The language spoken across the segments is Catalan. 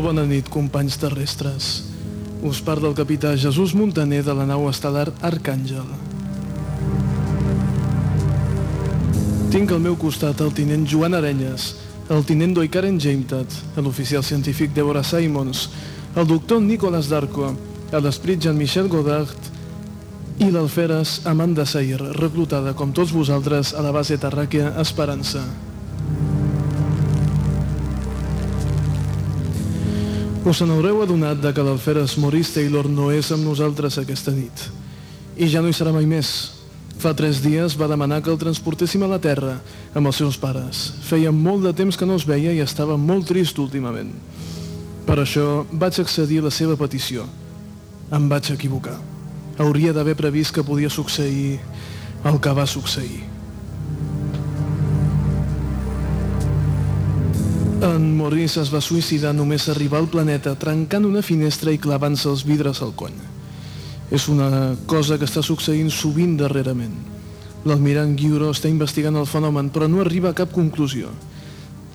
Molt bona nit, companys terrestres. Us parla el capità Jesús Montaner de la nau estel·lar Arcàngel. Tinc al meu costat el tinent Joan Arenyes, el tinent Doikaren Jametat, l'oficial científic Deborah Simons, el doctor Nicolas Darko, l'esprit Jean-Michel Godard i l'alferes Amanda Sair, reclutada com tots vosaltres a la base terràquea Esperança. Us n'haureu adonat de que l'alferes Maurice Taylor no és amb nosaltres aquesta nit. I ja no hi serà mai més. Fa tres dies va demanar que el transportéssim a la Terra amb els seus pares. Feia molt de temps que no els veia i estava molt trist últimament. Per això vaig accedir a la seva petició. Em vaig equivocar. Hauria d'haver previst que podia succeir el que va succeir. En Maurice es va suïcidar només arribar al planeta trencant una finestra i clavant-se els vidres al coll. És una cosa que està succeint sovint darrerament. L'almirant Guiuro està investigant el fenomen però no arriba a cap conclusió.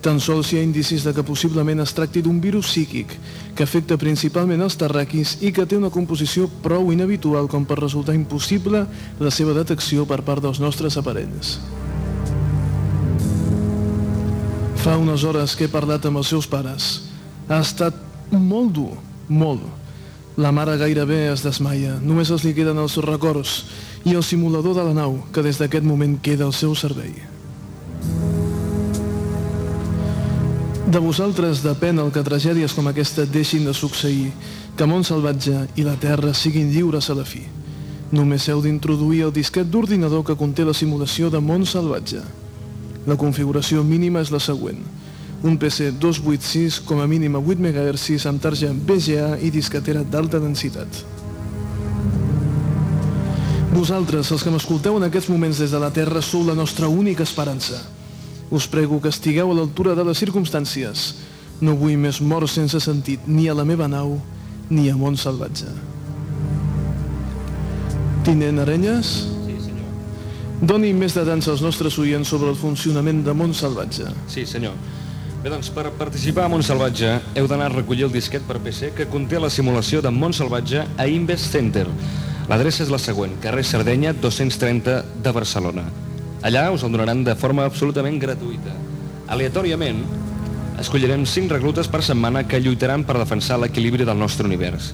Tan sols hi ha indicis de que possiblement es tracti d'un virus psíquic que afecta principalment els terraquis i que té una composició prou inhabitual com per resultar impossible la seva detecció per part dels nostres aparells. Fa unes hores que he parlat amb els seus pares. Ha estat molt dur, molt. La mare gairebé es desmaia, només els li queden els records i el simulador de la nau, que des d'aquest moment queda al seu servei. De vosaltres depèn el que tragèdies com aquesta deixin de succeir, que món salvatge i la Terra siguin lliures a la fi. Només heu d'introduir el disquet d'ordinador que conté la simulació de món salvatge. La configuració mínima és la següent. Un PC 286 com a mínim a 8 MHz amb tarja VGA i disquetera d'alta densitat. Vosaltres, els que m'escolteu en aquests moments des de la Terra, sou la nostra única esperança. Us prego que estigueu a l'altura de les circumstàncies. No vull més morts sense sentit, ni a la meva nau, ni a món salvatge. Tinent Arenyes? Doni més detalls als nostres oients sobre el funcionament de Mont Salvatge. Sí, senyor. Bé, doncs, per participar a Mont Salvatge heu d'anar a recollir el disquet per PC que conté la simulació de Mont Salvatge a Invest Center. L'adreça és la següent, carrer Sardenya 230 de Barcelona. Allà us el donaran de forma absolutament gratuïta. Aleatòriament, escollirem 5 reclutes per setmana que lluitaran per defensar l'equilibri del nostre univers.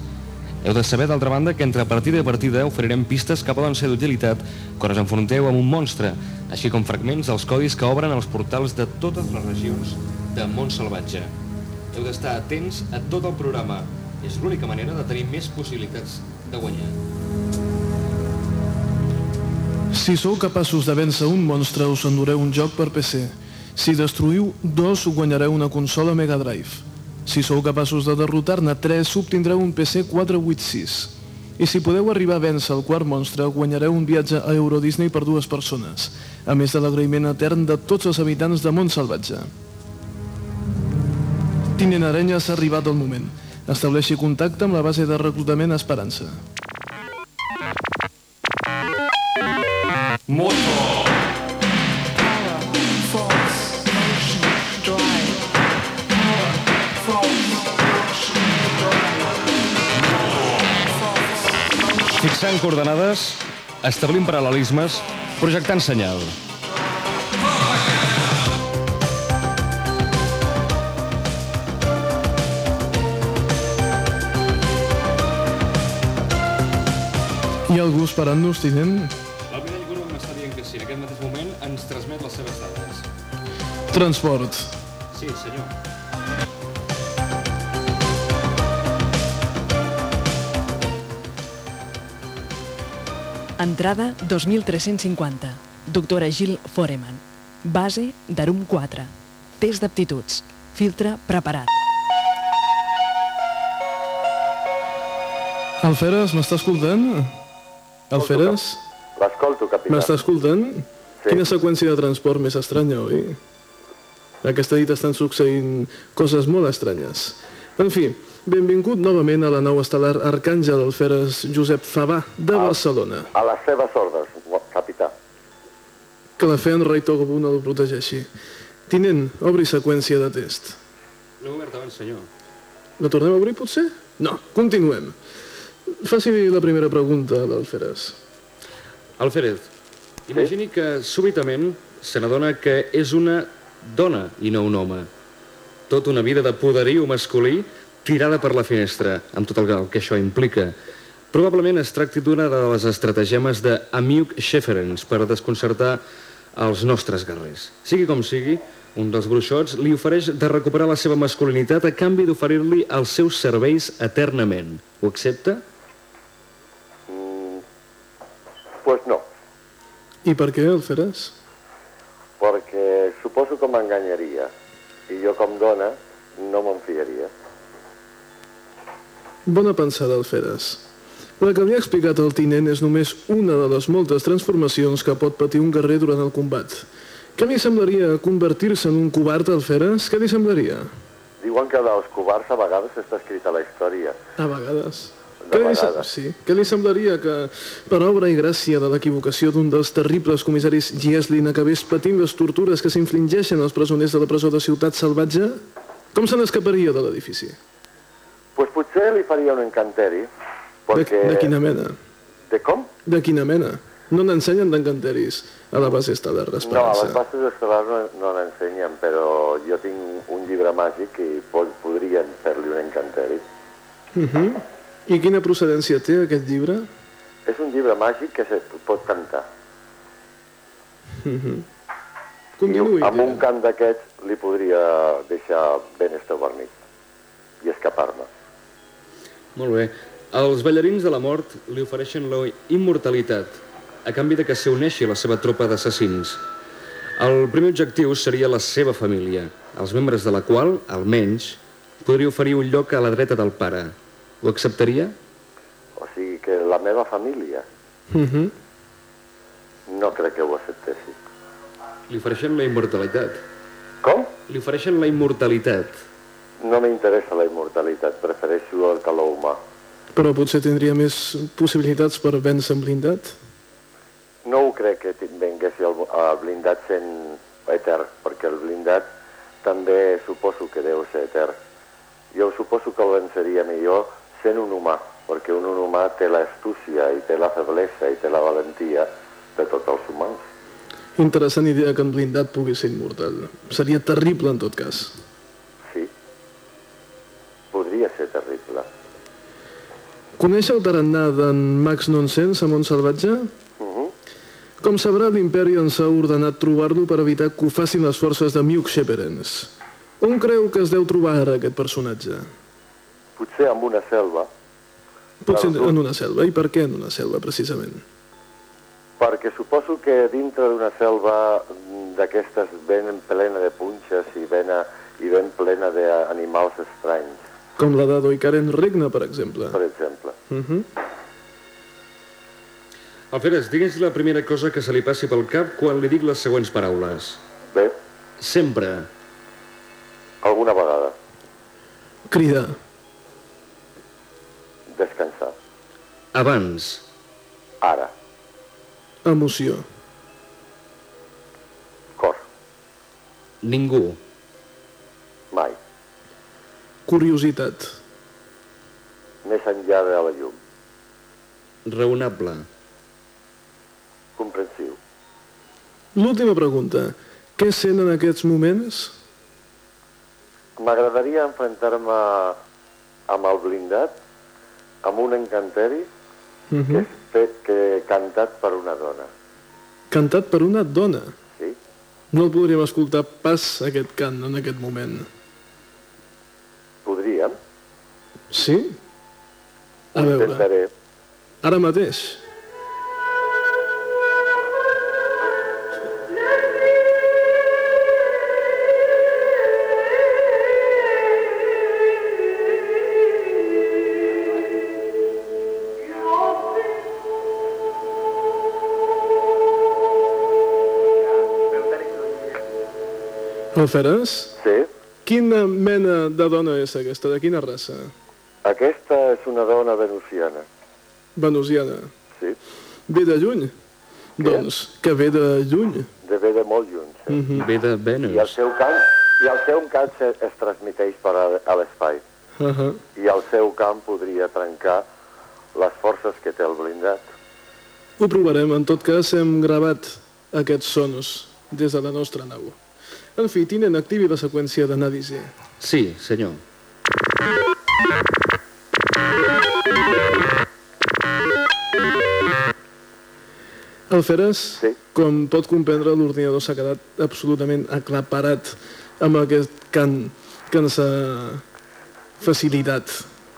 Heu de saber, d'altra banda, que entre partida i partida oferirem pistes que poden ser d'utilitat quan us enfronteu amb un monstre, així com fragments dels codis que obren els portals de totes les regions de món salvatge. Heu d'estar atents a tot el programa. És l'única manera de tenir més possibilitats de guanyar. Si sou capaços de vèncer un monstre, us endureu un joc per PC. Si destruïu dos, guanyareu una consola Mega Drive. Si sou capaços de derrotar-ne 3, obtindreu un PC 486. I si podeu arribar a vèncer el quart monstre, guanyareu un viatge a Euro Disney per dues persones, a més de l'agraïment etern de tots els habitants de Mont Salvatge. Tinent Arenya s'ha arribat el moment. Estableixi contacte amb la base de reclutament Esperança. Moto! Coordenades, establint paral·lelismes, projectant senyal. Hi ha algú esperant-nos, tinent? L'almirall Guru m'està dient que sí. En aquest mateix moment ens transmet les seves dades. Transport. Sí, senyor. Entrada 2350. Doctora Gil Foreman. Base d'Arum 4. Test d'aptituds. Filtre preparat. Alferes, m'està escoltant? Alferes? L'escolto, capità. M'està escoltant? Sí. Quina seqüència de transport més estranya, oi? Aquesta nit estan succeint coses molt estranyes. En fi, benvingut novament a la nau estel·lar Arcàngel Alferes Josep Fabà de Barcelona. A les seves ordres, capità. Que la fe en rei Togobun el protegeixi. Tinent, obri seqüència de test. L'he obert abans, senyor. La tornem a obrir, potser? No, continuem. Faci la primera pregunta a l'Alferes. Alférez, imagini que súbitament se n'adona que és una dona i no un home. Tota una vida de poderiu masculí tirada per la finestra, amb tot el que- el que això implica. Probablement es tracti d'una de les estratagemes de Amiuk Schäferens per desconcertar els nostres guerrers. Sigui com sigui, un dels bruixots li ofereix de recuperar la seva masculinitat a canvi d'oferir-li els seus serveis eternament. Ho accepta? Pues no, I per què, Alferes? perquè suposo que m'enganyaria. I jo com dona no me'n fiaria. Bona pensada, Alferes. La que li ha explicat el tinent és només una de les moltes transformacions que pot patir un guerrer durant el combat. Què li semblaria convertir-se en un covard, Alferes? Què li semblaria? Diuen que dels covards a vegades està escrita la història. A vegades. De Què li, sí. Què li semblaria que, per obra i gràcia de l'equivocació d'un dels terribles comissaris Gieslin, acabés patint les tortures que s'infligeixen als presoners de la presó de Ciutat Salvatge? Com se n'escaparia de l'edifici? Pues potser li faria un encanteri, De, perquè... de quina mena? De com? De quina mena? No n'ensenyen d'encanteris a la base estel·lar No, a d'Esperança. les bases estel·lars no, no n'ensenyen, però jo tinc un llibre màgic i pod, podrien fer-li un encanteri. I quina procedència té aquest llibre? És un llibre màgic que se pot cantar. I Continuï. amb un cant d'aquests li podria deixar ben estabornit i escapar-me. Molt bé. Els ballarins de la mort li ofereixen la immortalitat a canvi de que s'uneixi a la seva tropa d'assassins. El primer objectiu seria la seva família, els membres de la qual, almenys, podria oferir un lloc a la dreta del pare. Ho acceptaria? O sigui que la meva família Mhm. no crec que ho acceptessi. Li ofereixen la immortalitat. Com? Li ofereixen la immortalitat. No m'interessa la immortalitat, prefereixo el calor humà. Però potser tindria més possibilitats per vèncer en blindat? No ho crec que venguessi el, el blindat sent etern, perquè el blindat també suposo que deu ser etern. Jo suposo que el venceria millor sent un humà, perquè un humà té l'astúcia i té la feblesa i té la valentia de tots els humans. Interessant idea que en blindat pugui ser immortal. Seria terrible en tot cas. Podria ser terrible. Coneix el tarannà d'en Max Nonsens a Montsalvatge? Uh -huh. Com sabrà, l'imperi ens ha ordenat trobar-lo per evitar que ho facin les forces de Miuk Sheperens. On creu que es deu trobar ara aquest personatge? Potser amb una selva, Potser tu- en una selva. I per què en una selva, precisament? perquè suposo que dintre d'una selva d'aquestes ben plena de punxes i ben, i ben plena d'animals estranys, Com la d'Ado i Karen Regna, per exemple. per exemple. Uh -huh. Alferes, digues la primera cosa que se li passi pel cap quan li dic les següents paraules. Bé, Sempre. alguna vegada, Cridar. descansar. Abans. Ara, Emoció. cor, Ningú. mai, Curiositat. més enllà de la llum, Raonable. comprensiu. L'última pregunta. Què sent en aquests moments? M'agradaria enfrontar-me amb el blindat, amb un encanteri Uh que -huh. és fet, que cantat per una dona. Cantat per una dona. Sí? No el podríem escoltar pas aquest cant en aquest moment. Podríem? Sí? A veure, intentaré. ara mateix. Alferes? Sí? Quina mena de dona és aquesta? De quina raça? Aquesta és una dona venusiana. Venusiana. Sí? Ve de lluny? Doncs que ve de lluny. De ve de molt lluny. Sí? Ve de I el Venus. seu cant, i el seu cant es, es transmiteix per a, a l'espai. Uh -huh. i el seu camp podria trencar les forces que té el blindat. Ho provarem. En tot cas, hem gravat aquests sonos des de la nostra nau. En fi, tinent, activi la seqüència d'anàlisi. Sí, senyor. Alferes, Sí. com pot comprendre, l'ordinador s'ha quedat absolutament aclaparat amb aquest cant que ens ha facilitat,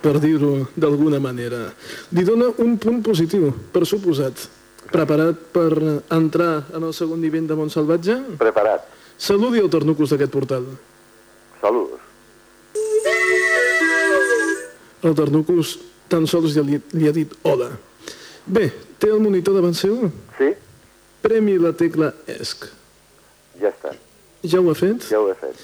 per dir-ho d'alguna manera. Li dona un punt positiu, per suposat. Preparat per entrar en el segon nivell de Montsalvatge? Preparat. Saludi el tornucus d'aquest portal. Saludos. El tornucus tan sols ja li, li ha dit hola. Bé, té el monitor davant seu? Sí? Premi la tecla ESC. Ja està. Ja ho ha fet? Ja ho he fet.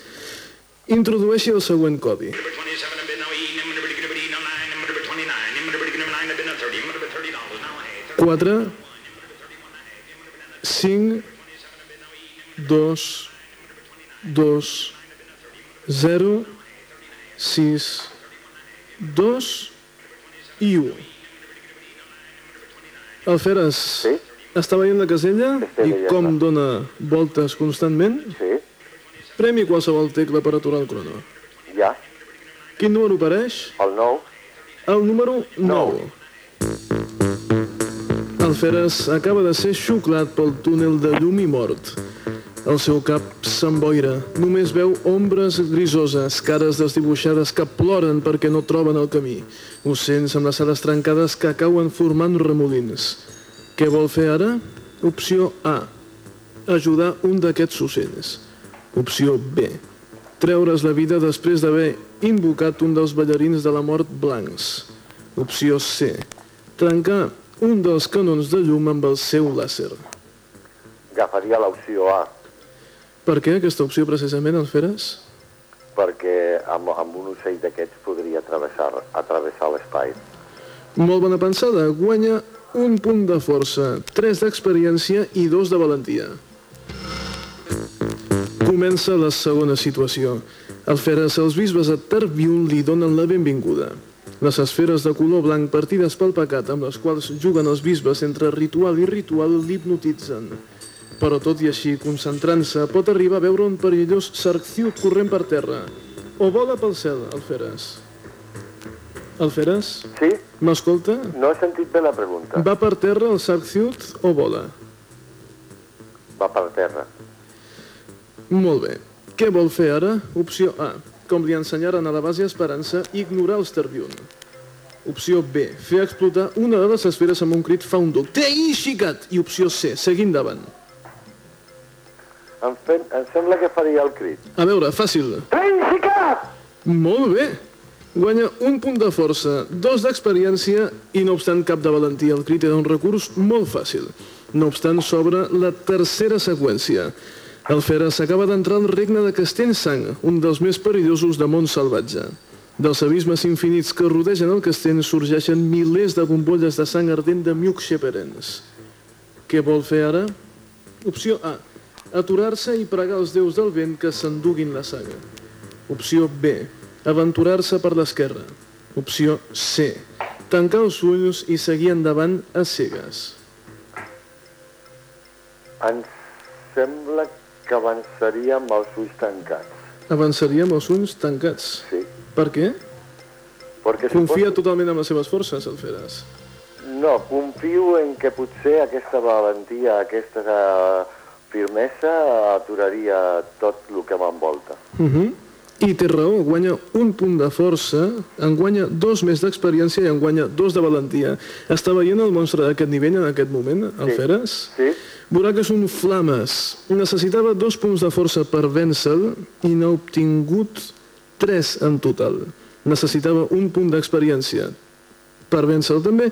Introdueixi el següent codi. 27 have been now eating, number 29, number 29, number 29 have been now 30, number 30 dollars now, hey. 4, 5, 2, 2, 0, 6, 2 i 1. Alferes, Sí? està veient la casella i com dona voltes constantment? Sí? Premi qualsevol tecla per aturar el crono. Ja? Quin número apareix? El nou? El número 9. El Feres acaba de ser xuclat pel túnel de llum i mort. El seu cap s'emboira. Només veu ombres grisoses, cares desdibuixades que ploren perquè no troben el camí. Ocells amb les ales trencades que cauen formant remolins. Què vol fer ara? Opció A. Ajudar un d'aquests ocells. Opció B. Treure's la vida després d'haver invocat un dels ballarins de la mort blancs. Opció C. Trencar un dels canons de llum amb el seu làser. Agafaria l'opció A, Per què aquesta opció precisament, Alferes? perquè amb, amb un ocell d'aquests podria travessar, atravessar l'espai. Molt bona pensada. Guanya un punt de força, tres d'experiència i dos de valentia. Comença la segona situació. Alferes, els bisbes a Terbiun li donen la benvinguda. Les esferes de color blanc partides pel pecat amb les quals juguen els bisbes entre ritual i ritual l'hipnotitzen. Però tot i així, concentrant-se, pot arribar a veure un perillós sarcciut corrent per terra. O vola pel cel, Alferes. Alferes? Sí? M'escolta? No he sentit bé la pregunta. Va per terra el Sarcciut o vola? Va per terra. Molt bé. Què vol fer ara? Opció A. Com li ensenyaren a la base Esperança, ignorar els Terbiun. Opció B. Fer explotar una de les esferes amb un crit fa un duc. Té xicat! I opció C. Seguir endavant. Em, fem, em sembla que faria el crit. A veure, fàcil. Trinxicat! Molt bé. Guanya un punt de força, dos d'experiència i no obstant cap de valentia. El crit era un recurs molt fàcil. No obstant, s'obre la tercera seqüència. El Fera s'acaba d'entrar al regne de Castellsang, un dels més perillosos de món salvatge. Dels abismes infinits que rodegen el castell sorgeixen milers de bombolles de sang ardent de Mjukxeperens. Què vol fer ara? Opció A. Aturar-se i pregar als déus del vent que s'enduguin la saga. Opció B. Aventurar-se per l'esquerra. Opció C. Tancar els ulls i seguir endavant a cegues. Em sembla que avançaria amb els ulls tancats. Avançaria amb els ulls tancats. Sí. Per què? Perquè Confia suposo... totalment en les seves forces, el Feres. No, confio en que potser aquesta valentia, aquesta eh, firmesa aturaria tot el que m'envolta. Uh -huh. I té raó, guanya un punt de força, en guanya dos més d'experiència i en guanya dos de valentia. Està veient el monstre d'aquest nivell en aquest moment, el Sí. Feres? Sí? Veurà que és un flames. Necessitava dos punts de força per vèncer i n'ha obtingut tres en total. Necessitava un punt d'experiència per vèncer també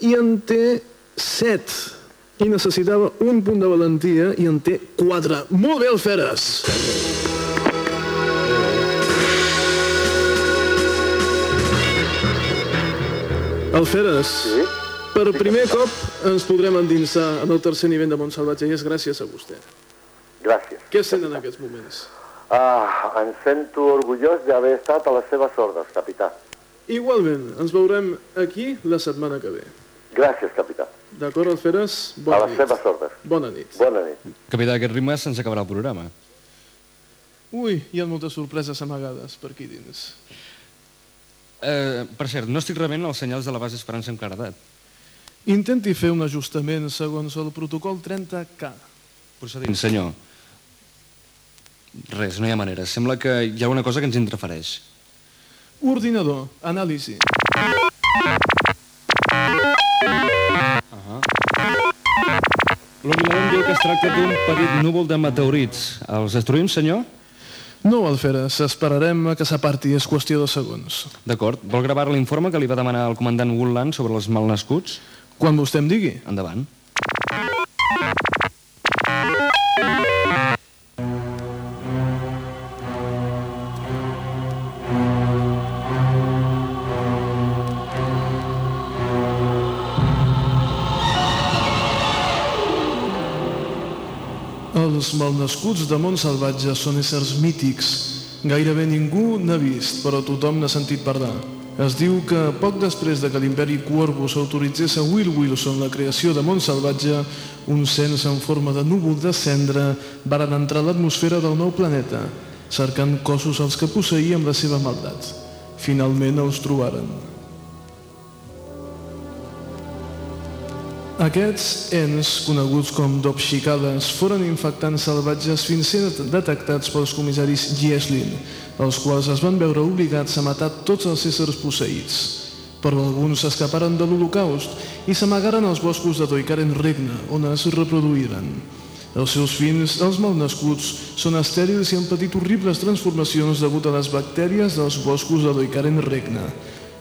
i en té set. I necessitava un punt de valentia i en té quatre. Molt bé, el Feres! El Feres, Sí? per primer cop ens podrem endinsar en el tercer nivell de Montsalvatge i és gràcies a vostè. Gràcies. Què sent en aquests moments? Ah, em sento orgullós d'haver estat a les seves ordres, capità. Igualment, ens veurem aquí la setmana que ve. Gràcies, capità. D'acord, Alferes? A Bona les nit. seves ordres. Bona nit. Bona nit. Capità, aquest ritme se'ns acabarà el programa. Ui, hi ha moltes sorpreses amagades per aquí dins. Eh, per cert, no estic rebent els senyals de la base Esperança amb claredat. Intenti fer un ajustament segons el protocol 30K. Procedint, senyor. Res, no hi ha manera. Sembla que hi ha una cosa que ens interfereix. Ordinador, anàlisi. L'ordinador em diu que es tracta d'un petit núvol de meteorits. Els destruïm, senyor? No, Alferes, esperarem a que s'aparti, és qüestió de segons. D'acord. Vol gravar l'informe que li va demanar el comandant Woodland sobre els malnascuts? Quan vostè em digui. Endavant. Els malnascuts de Montsalvatge són éssers mítics. Gairebé ningú n'ha vist, però tothom n'ha sentit parlar. Es diu que poc després de que l'imperi Corvus autoritzés a Will Wilson la creació de Montsalvatge, un cens en forma de núvol de cendra varen entrar a l'atmosfera del nou planeta, cercant cossos als que posseïen la seva maldat. Finalment els trobaren. Aquests ens, coneguts com Dobshikades, foren infectants salvatges fins ser detectats pels comissaris Gieslin, els quals es van veure obligats a matar tots els éssers posseïts. Però alguns s'escaparen de l'Holocaust i s'amagaren als boscos de Toikaren Regne, on es reproduïren. Els seus fins, els malnascuts, són estèrils i han patit horribles transformacions degut a les bactèries dels boscos de Toikaren Regne.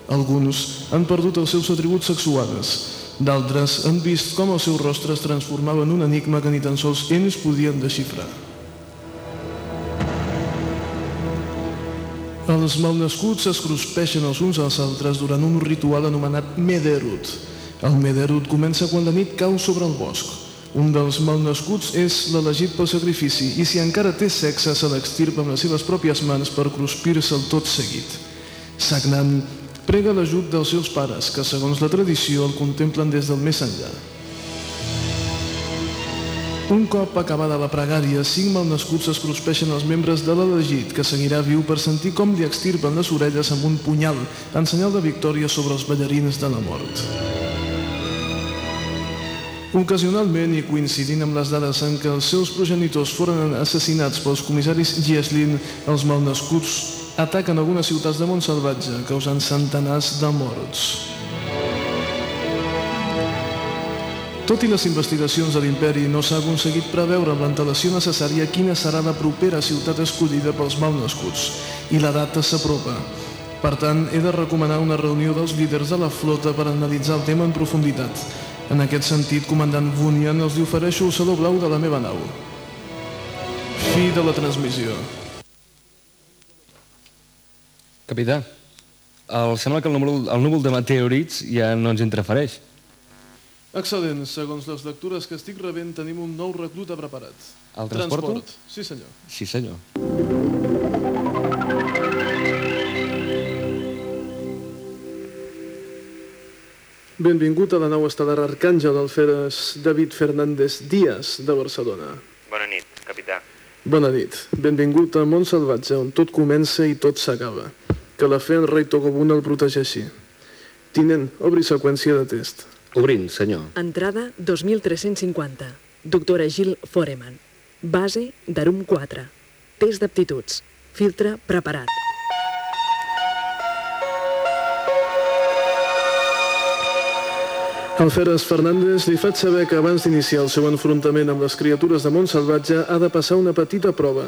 Alguns han perdut els seus atributs sexuals, D'altres han vist com el seu rostre es transformava en un enigma que ni tan sols ells podien desxifrar. Els malnascuts es cruspeixen els uns als altres durant un ritual anomenat Mederut. El Mederut comença quan la nit cau sobre el bosc. Un dels malnascuts és l'elegit pel sacrifici i si encara té sexe se l'extirpa amb les seves pròpies mans per cruspir-se'l tot seguit. Sagnant prega l'ajut dels seus pares, que segons la tradició el contemplen des del més enllà. Un cop acabada la pregària, cinc malnascuts es cruspeixen els membres de l'elegit, que seguirà viu per sentir com li extirpen les orelles amb un punyal, en senyal de victòria sobre els ballarins de la mort. Ocasionalment, i coincidint amb les dades en què els seus progenitors foren assassinats pels comissaris Gieslin, els malnascuts ataquen algunes ciutats de Montsalvatge, causant centenars de morts. Tot i les investigacions de l'imperi, no s'ha aconseguit preveure amb l'antelació necessària quina serà la propera ciutat escollida pels malnascuts, i la data s'apropa. Per tant, he de recomanar una reunió dels líders de la flota per analitzar el tema en profunditat. En aquest sentit, comandant Vunian, els ofereixo el saló blau de la meva nau. Fi de la transmissió. Capità, el, sembla que el núvol, el núvol de meteorits ja no ens interfereix. Excel·lent. Segons les lectures que estic rebent, tenim un nou recluta preparat. El transporto? Sí, senyor. Sí, senyor. Benvingut a la nau estel·lar Arcàngel Alferes David Fernández Díaz de Barcelona. Bona nit, capità. Bona nit. Benvingut a Montsalvatge, on tot comença i tot s'acaba. Que la fe en rei Togobun el protegeixi. Tinent, obri seqüència de test. Obrint, senyor. Entrada 2350. Doctora Gil Foreman. Base d'Arum 4. Test d'aptituds. Filtre preparat. Alferes Fernández li faig saber que abans d'iniciar el seu enfrontament amb les criatures de Montsalvatge ha de passar una petita prova.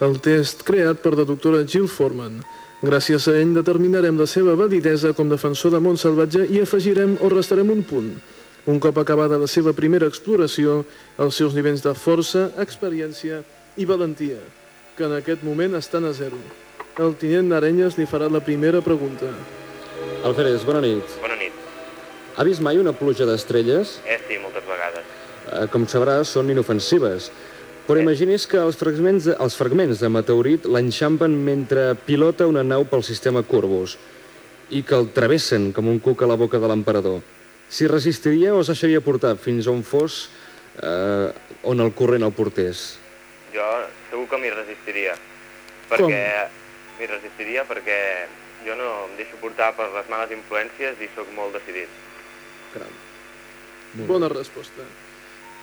El test creat per la doctora Jill Foreman. Gràcies a ell determinarem la seva validesa com defensor de Montsalvatge i afegirem o restarem un punt. Un cop acabada la seva primera exploració, els seus nivells de força, experiència i valentia, que en aquest moment estan a zero. El tinent Arenyes li farà la primera pregunta. Alferes, bona nit. Bona nit. Ha vist mai una pluja d'estrelles? Eh, sí, moltes vegades. Eh, Com sabrà, són inofensives, Però imagini's que els fragments de, els fragments de meteorit l'enxampen mentre pilota una nau pel sistema Corvus i que el travessen com un cuc a la boca de l'emperador. Si resistiria o es deixaria portar fins on fos eh, on el corrent el portés? Jo segur que m'hi resistiria. Perquè m'hi resistiria perquè jo no em deixo portar per les males influències i sóc molt decidit. Caram. Bona resposta.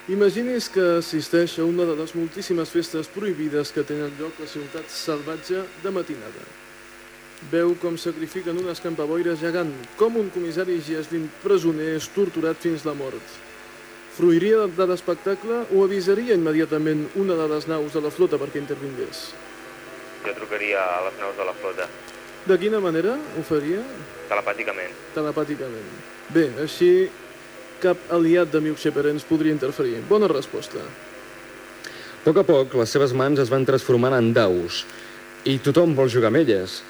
Imagini's que assisteix a una de les moltíssimes festes prohibides que tenen lloc a Ciutat Salvatge de matinada. Veu com sacrifiquen un escampaboires gegant, com un comissari Giesvin presoner és torturat fins la mort. Fruiria de l'espectacle o avisaria immediatament una de les naus de la flota perquè intervingués? Jo trucaria a les naus de la flota, De quina manera ho faria? telepàticament. Telepàticament. Bé, així cap aliat de Miuk Shepherd ens podria interferir. Bona resposta. A poc a poc, les seves mans es van transformant en daus i tothom vol jugar amb elles.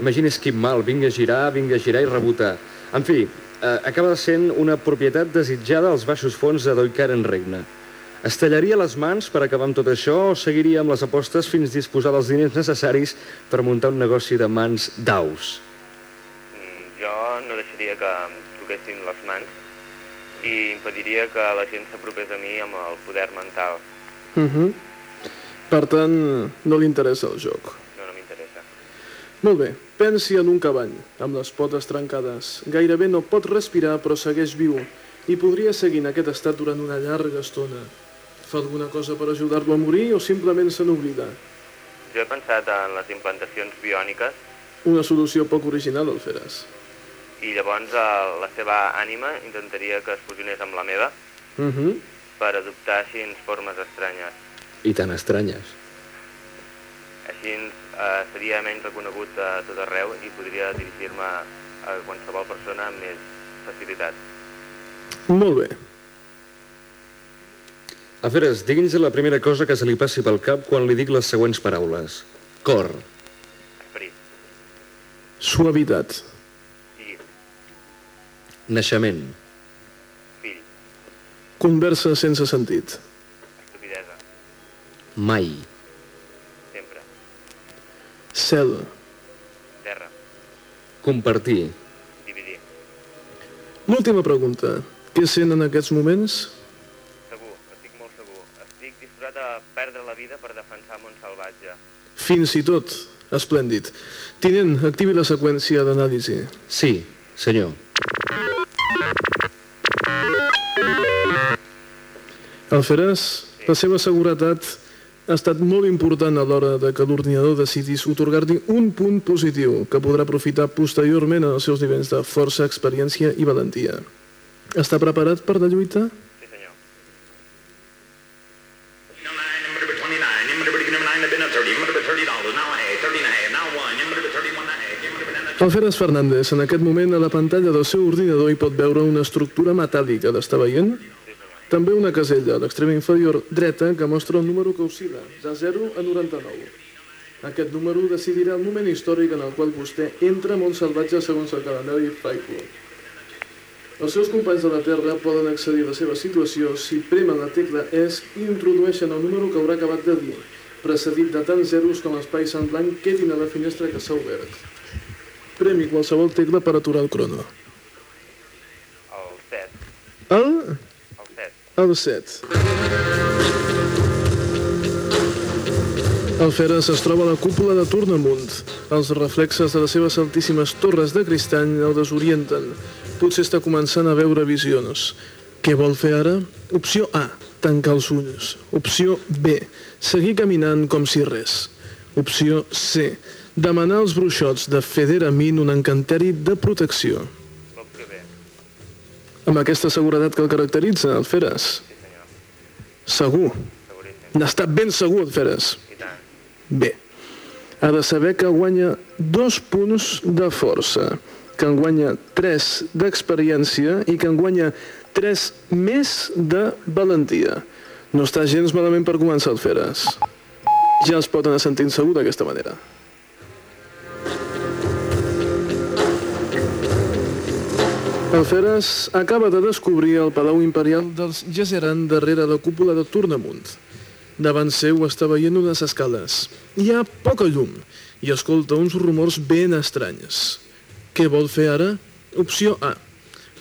Imagini's quin mal, vinga a girar, vinga a girar i rebotar. En fi, eh, acaba sent una propietat desitjada als baixos fons de Doikaren Regne. Es tallaria les mans per acabar amb tot això o seguiria amb les apostes fins disposar dels diners necessaris per muntar un negoci de mans daus? Mm, Jo no deixaria que toquessin les mans i impediria que la gent s'apropés a mi amb el poder mental. Uh -huh. Per tant, no li interessa el joc. No, no m'interessa. Molt bé, pensi en un cavall, amb les potes trencades. Gairebé no pot respirar, però segueix viu, i podria seguir en aquest estat durant una llarga estona. Fa alguna cosa per ajudar-lo a morir o simplement se n'oblida? Jo he pensat en les implantacions biòniques Una solució poc original, Alferes. I llavors eh, la seva ànima intentaria que es fusionés amb la meva Uh -huh. per adoptar així formes estranyes. I tan estranyes. Així eh, seria menys reconegut a tot arreu i podria dirigir-me a qualsevol persona amb més facilitat. Molt bé. Alferes, digui'ns la primera cosa que se li passi pel cap quan li dic les següents paraules. Cor, Esperit, Suavitat. Naixement, fill, Conversa sense sentit. estupidesa, mai, sempre, Cel. terra, compartir, dividir. L'última pregunta. Què sent en aquests moments? Segur, estic molt segur. Estic disposat a perdre la vida per defensar món salvatge. Fins i tot. Esplèndid. Tinent, activi la seqüència d'anàlisi. sí, senyor. Alferes, la seva seguretat ha estat molt important a l'hora de que l'ordinador decidís otorgar-li un punt positiu que podrà aprofitar posteriorment en els seus nivells de força, experiència i valentia. Està preparat per la lluita? Sí, senyor. Number 29, number 29, I've been at 30, number 30 dollars, now I have 30 and a half, now one, number 31 and a half, number 29. Alferes Fernández, en aquest moment a la pantalla del seu ordinador hi pot veure una estructura metàl·lica, l'està veient? També una casella a l'extrem inferior dreta que mostra un número que oscil·la, de 0 a 99. Aquest número decidirà el moment històric en el qual vostè entra a Montsalvatge segons el calendari Faiku. Els seus companys de la Terra poden accedir a la seva situació si premen la tecla ESC i introdueixen el número que haurà acabat de dir, precedit de tants zeros com espais en blanc quedin a la finestra que s'ha obert. Premi qualsevol tecla per aturar el crono. El 7, El... el 7. El 7. El Feres es troba a la cúpula de Tornamunt. Els reflexes de les seves altíssimes torres de cristall el desorienten. Potser està començant a veure visions. Què vol fer ara? Opció A, tancar els ulls. Opció B, seguir caminant com si res. Opció C, demanar als bruixots de Federamin un encanteri de protecció. Amb aquesta seguretat que el caracteritza, el Feres. Segur. N'està ben segur, el Feres. Bé. Ha de saber que guanya dos punts de força, que en guanya tres d'experiència i que en guanya tres més de valentia. No està gens malament per començar, el Feres. Ja es pot anar sentint segur d'aquesta manera. El acaba de descobrir el Palau Imperial dels Gesseran darrere la cúpula de Tornamunt. Davant seu està veient unes escales. Hi ha poca llum i escolta uns rumors ben estranyes. Què vol fer ara? Opció A.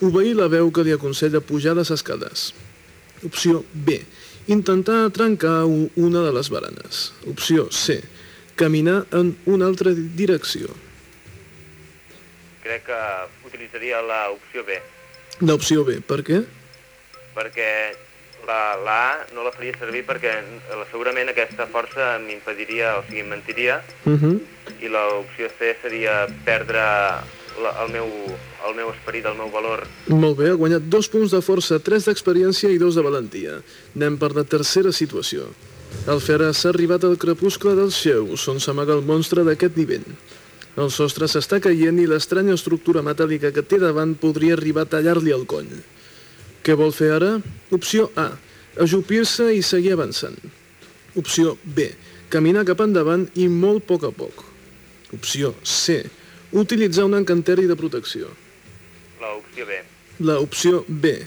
Obeir la veu que li aconsella pujar les escales. Opció B. Intentar trencar una de les baranes. Opció C. Caminar en una altra direcció. Crec que utilitzaria l'opció B, L'opció B, per què? perquè la, la A no la faria servir perquè eh, segurament aquesta força m'impediria, o sigui, mentiria, Uh -huh. i l'opció C seria perdre la, el, meu, el meu esperit, el meu valor. Molt bé, ha guanyat dos punts de força, tres d'experiència i dos de valentia. Anem per la tercera situació. El Feres s'ha arribat al crepuscle dels xeus, on s'amaga el monstre d'aquest nivell. El sostre s'està caient i l'estranya estructura metàl·lica que té davant podria arribar a tallar-li el coll. Què vol fer ara? Opció A. Ajupir-se i seguir avançant. Opció B. Caminar cap endavant i molt a poc a poc. Opció C. Utilitzar un encanteri de protecció. L'opció B. La opció B.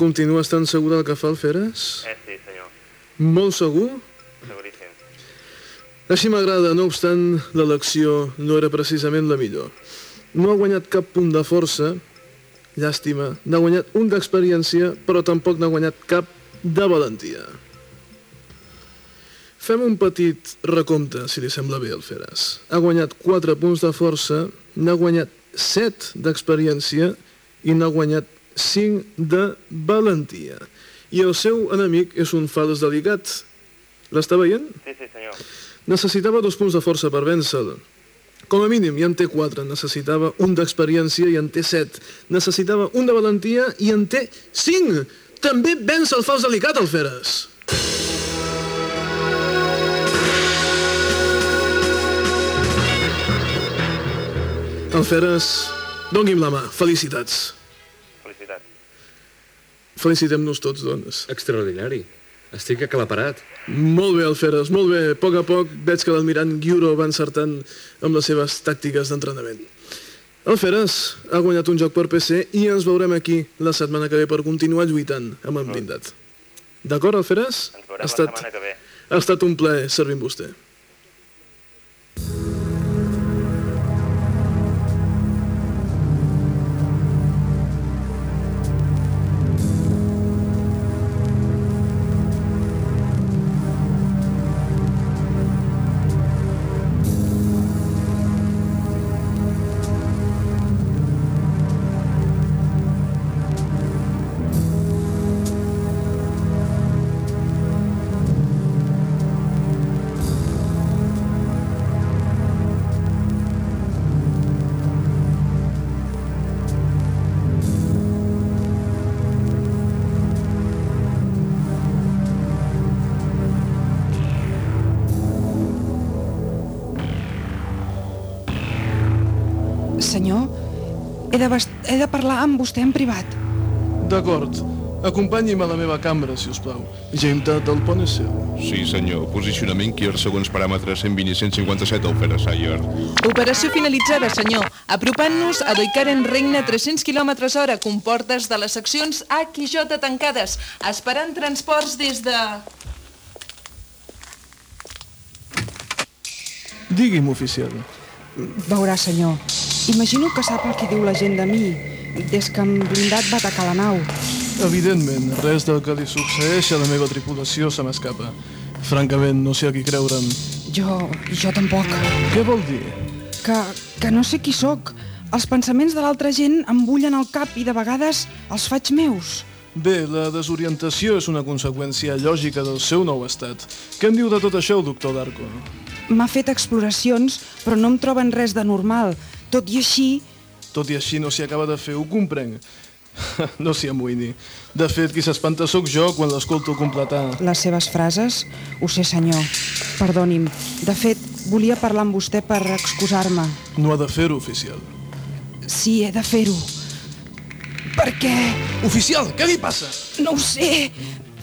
Continua estant segur del que fa el Feres? Eh, sí, senyor, Molt segur? Així m'agrada, no obstant, l'elecció no era precisament la millor. No ha guanyat cap punt de força, llàstima, n'ha guanyat un d'experiència, però tampoc n'ha guanyat cap de valentia. Fem un petit recompte, si li sembla bé, el Feres. Ha guanyat 4 punts de força, n'ha guanyat 7 d'experiència i n'ha guanyat 5 de valentia. I el seu enemic és un fals delicat. L'està veient? Sí, sí, senyor. Necessitava dos punts de força per vèncer-la. Com a mínim, ja en té quatre. Necessitava un d'experiència i en té set. Necessitava un de valentia i en té cinc. També vèncer el fals delicat, el Feres. El Feres, doni'm la mà. Felicitats. Felicitats. Felicitem-nos tots, doncs. Extraordinari. Estic aclaparat. Molt bé, Alferes, molt bé. A poc a poc veig que l'almirant Giuro va encertant amb les seves tàctiques d'entrenament. Alferes ha guanyat un joc per PC i ens veurem aquí la setmana que ve per continuar lluitant amb en blindat. D'acord, Alferes? Ens veurem Ha la estat, setmana que ve. ha estat un plaer servir amb vostè. Senyor, he de, bast- he de parlar amb vostè en privat. D'acord. Acompanyi'm a la meva cambra, si us plau. Gentat, el pont és seu. Sí, senyor. Posicionament Kier segons paràmetres 120 i 157 al Ferasayer. Operació finalitzada, senyor. Apropant-nos a Doikaren Regne 300 km hora, comportes de les seccions H i J tancades, esperant transports des de... Digui'm, oficial. Veurà, senyor. Imagino que sap el que diu la gent de mi, des que en blindat va atacar la nau. Evidentment, res del que li succeeix a la meva tripulació se m'escapa. Francament, no sé a qui creure'm. Jo... jo tampoc. Què vol dir? Que, que no sé qui sóc. Els pensaments de l'altra gent em bullen al cap i de vegades els faig meus. Bé, la desorientació és una conseqüència lògica del seu nou estat. Què en diu de tot això el doctor Darko? M'ha fet exploracions, però no em troben res de normal. Tot i així, Tot i així no s'hi acaba de fer, ho comprenc. no s'hi amoïni. De fet, qui s'espanta sóc jo quan l'escolto completar. les seves frases, ho sé, senyor. Perdoni'm. De fet, volia parlar amb vostè per excusar-me. No ha de fer-ho, oficial. Sí, he de fer-ho. Perquè... Oficial, què li passa? No ho sé.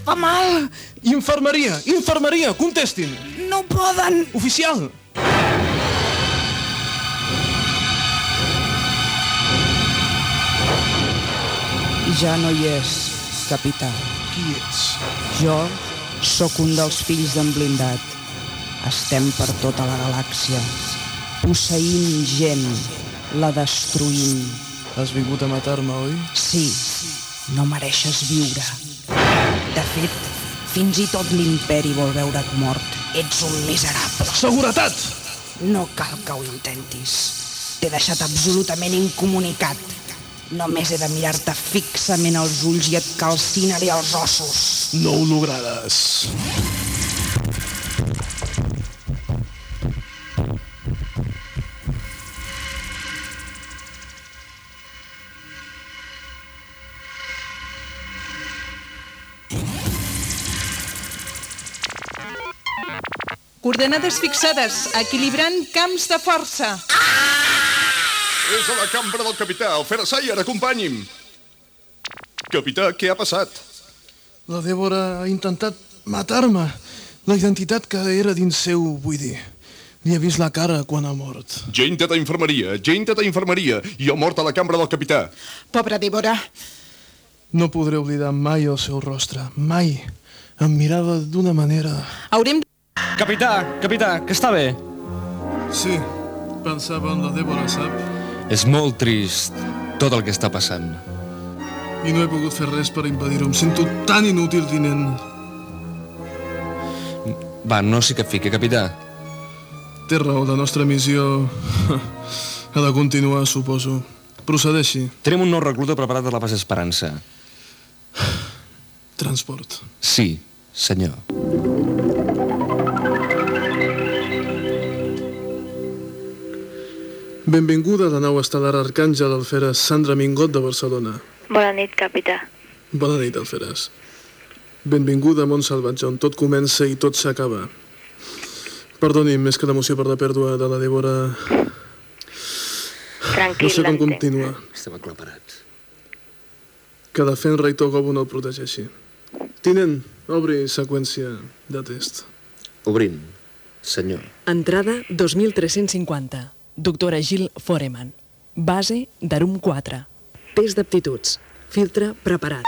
Fa mal. Infermeria, infermeria, contestin. No poden. Oficial! Ja no hi és, capità. Qui ets? Jo Sóc un dels fills d'en Blindat. Estem per tota la galàxia, posseint gent, la destruint. Has vingut a matar-me, oi? Sí, no mereixes viure. De fet, fins i tot l'imperi vol veure't mort. Ets un miserable. Seguretat! No cal que ho intentis. T'he deixat absolutament incomunicat. Només he de mirar-te fixament als ulls i et calcinaré els ossos. No ho lograràs. Coordenades fixades, equilibrant camps de força. És a la cambra del capità. El Ferasayer, acompanyi'm. Capità, què ha passat? La Débora ha intentat matar-me. La identitat que era dins seu, vull dir. Li he vist la cara quan ha mort. Gent de infermeria, gent de infermeria. I ha mort a la cambra del capità. Pobra Débora. No podré oblidar mai el seu rostre. Mai. Em mirava d'una manera... Haurem. Capità, capità, que està bé. Sí, pensava en la Débora, sap? És molt trist tot el que està passant. I no he pogut fer res per impedir-ho. Em sento tan inútil, tinent. Va, no s'hi cap fique, capità. Té raó, la nostra missió ha de continuar, suposo. Procedeixi. Tenim un nou recluta preparat a la base Esperança. Transport. Sí, senyor. Benvinguda a la nau estel·lar Arcàngel Alferes Sandra Mingot de Barcelona. Bona nit, capità. Bona nit, Alferes. Benvinguda a Montsalvatge, on tot comença i tot s'acaba. Perdoni, més que l'emoció per la pèrdua de la Débora... Tranquil, No sé com l'entenc. continuar. Estem aclaparats. Que la fent Reitor Gobo no el protegeixi. Tinent, obri seqüència de test. Obrint, senyor. Entrada 2350. Doctora Gil Foreman. Base d'Arum 4. Test d'aptituds. Filtre preparat.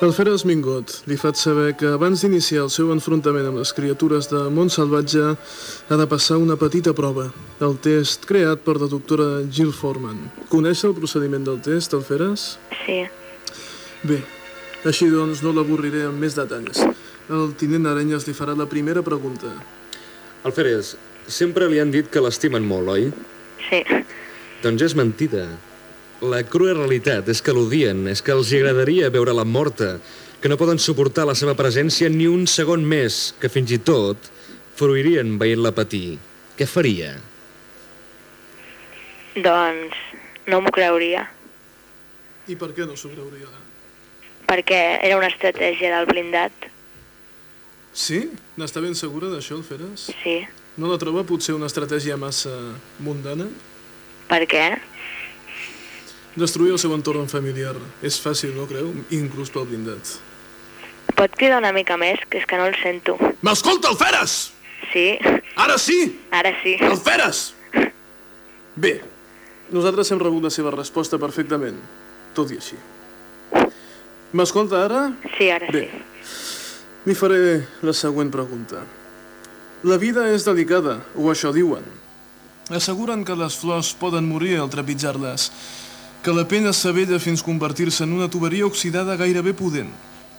Alferes Mingot li faig saber que abans d'iniciar el seu enfrontament amb les criatures de Montsalvatge ha de passar una petita prova, el test creat per la doctora Jill Foreman. Coneix el procediment del test, Alferes? Sí. Bé, així doncs no l'avorriré amb més detalls. El tinent Arenyes li farà la primera pregunta. Alferes, sempre li han dit que l'estimen molt, oi? Sí. Doncs és mentida. La crua realitat és que l'odien, és que els agradaria veure-la morta, que no poden suportar la seva presència ni un segon més, que fins i tot fruirien veient-la patir. Què faria? Doncs no m'ho creuria, I per què no s'ho creuria? perquè era una estratègia del blindat. Sí? N'està ben segura d'això, Alferes? Sí. No la troba potser una estratègia massa mundana? Per què? Destruir el seu entorn familiar. És fàcil, no creu? Inclús pel blindat. Pot cridar una mica més, que és que no el sento. M'escolta, Alferes! Sí, Ara sí! ara sí. Alferes! Bé, nosaltres hem rebut la seva resposta perfectament, tot i així. M'escolta ara? Sí, ara Bé, li faré la següent pregunta. La vida és delicada, o això diuen. Asseguren que les flors poden morir al trepitjar-les, que la pell s'avella fins convertir-se en una tuberia oxidada gairebé pudent,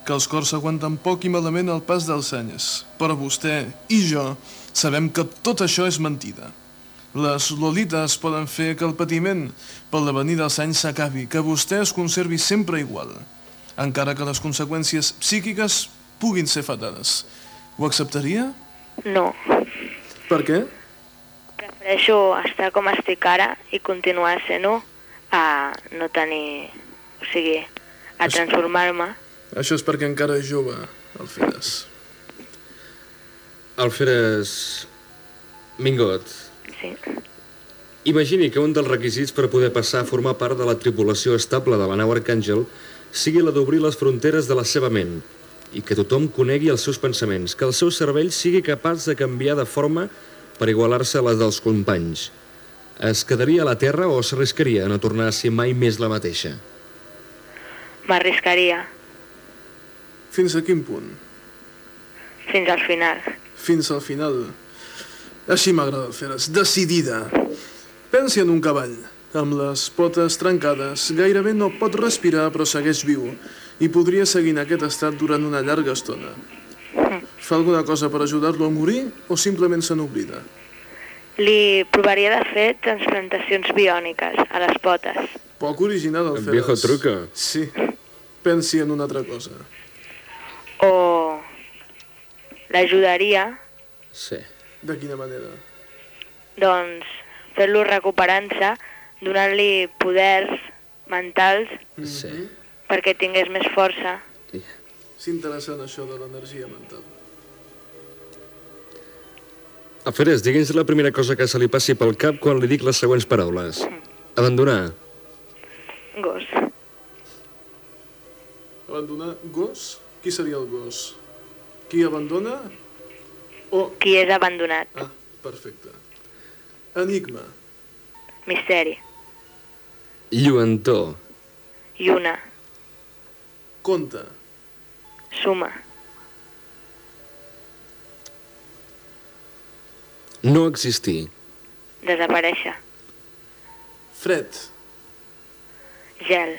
que els cors aguanten poc i malament el pas dels anys. Però vostè i jo sabem que tot això és mentida. Les lolites poden fer que el patiment pel devenir dels anys s'acabi, que vostè es conservi sempre igual, encara que les conseqüències psíquiques puguin ser fatales. Ho acceptaria? No. Per què? Prefereixo estar com estic ara i continuar sent-ho a no tenir... O sigui, a transformar-me. Això és perquè encara és jove, Alferes. Alferes... Mingot, Sí. imagini que un dels requisits per poder passar a formar part de la tripulació estable de la nau Arcàngel sigui la d'obrir les fronteres de la seva ment i que tothom conegui els seus pensaments, que el seu cervell sigui capaç de canviar de forma per igualar-se a les dels companys. Es quedaria a la Terra o s'arriscaria a no tornar a ser mai més la mateixa? M'arriscaria Fins a quin punt? fins al final. Fins al final. Així m'agrada el Feres. Decidida. Pensi en un cavall. Amb les potes trencades, gairebé no pot respirar però segueix viu i podria seguir en aquest estat durant una llarga estona. Fa alguna cosa per ajudar-lo a morir o simplement se n'oblida? Li provaria de fer transplantacions biòniques a les potes. Poc original el El Feres. viejo truco. Sí. Pensi en una altra cosa. O l'ajudaria, Sí. De quina manera? doncs, fer-lo recuperant-se, donant-li poders mentals Sí. Perquè tingués més força. És interessant això de l'energia mental. Alferes, digui'ns la primera cosa que se li passi pel cap quan li dic les següents paraules. Abandonar. Gos. Abandonar gos? Qui seria el gos? Qui abandona? O... Qui és abandonat. Ah, perfecte. Enigma. Misteri. Lluentor. Lluna. Conte. Suma. No existir. Desaparèixer. Fred. Gel.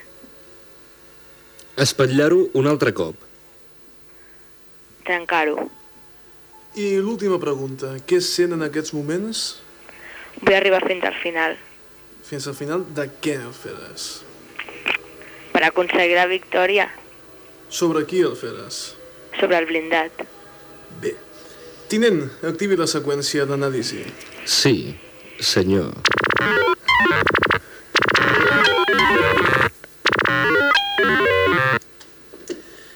Espatllar-ho un altre cop. Trencar-ho. I l'última pregunta. Què sent en aquests moments? Vull arribar fins al final Fins al final de què Feres? per aconseguir la victòria Sobre qui el Feres? sobre el blindat. Bé. Tinent, activi la seqüència d'anàlisi. Sí, senyor.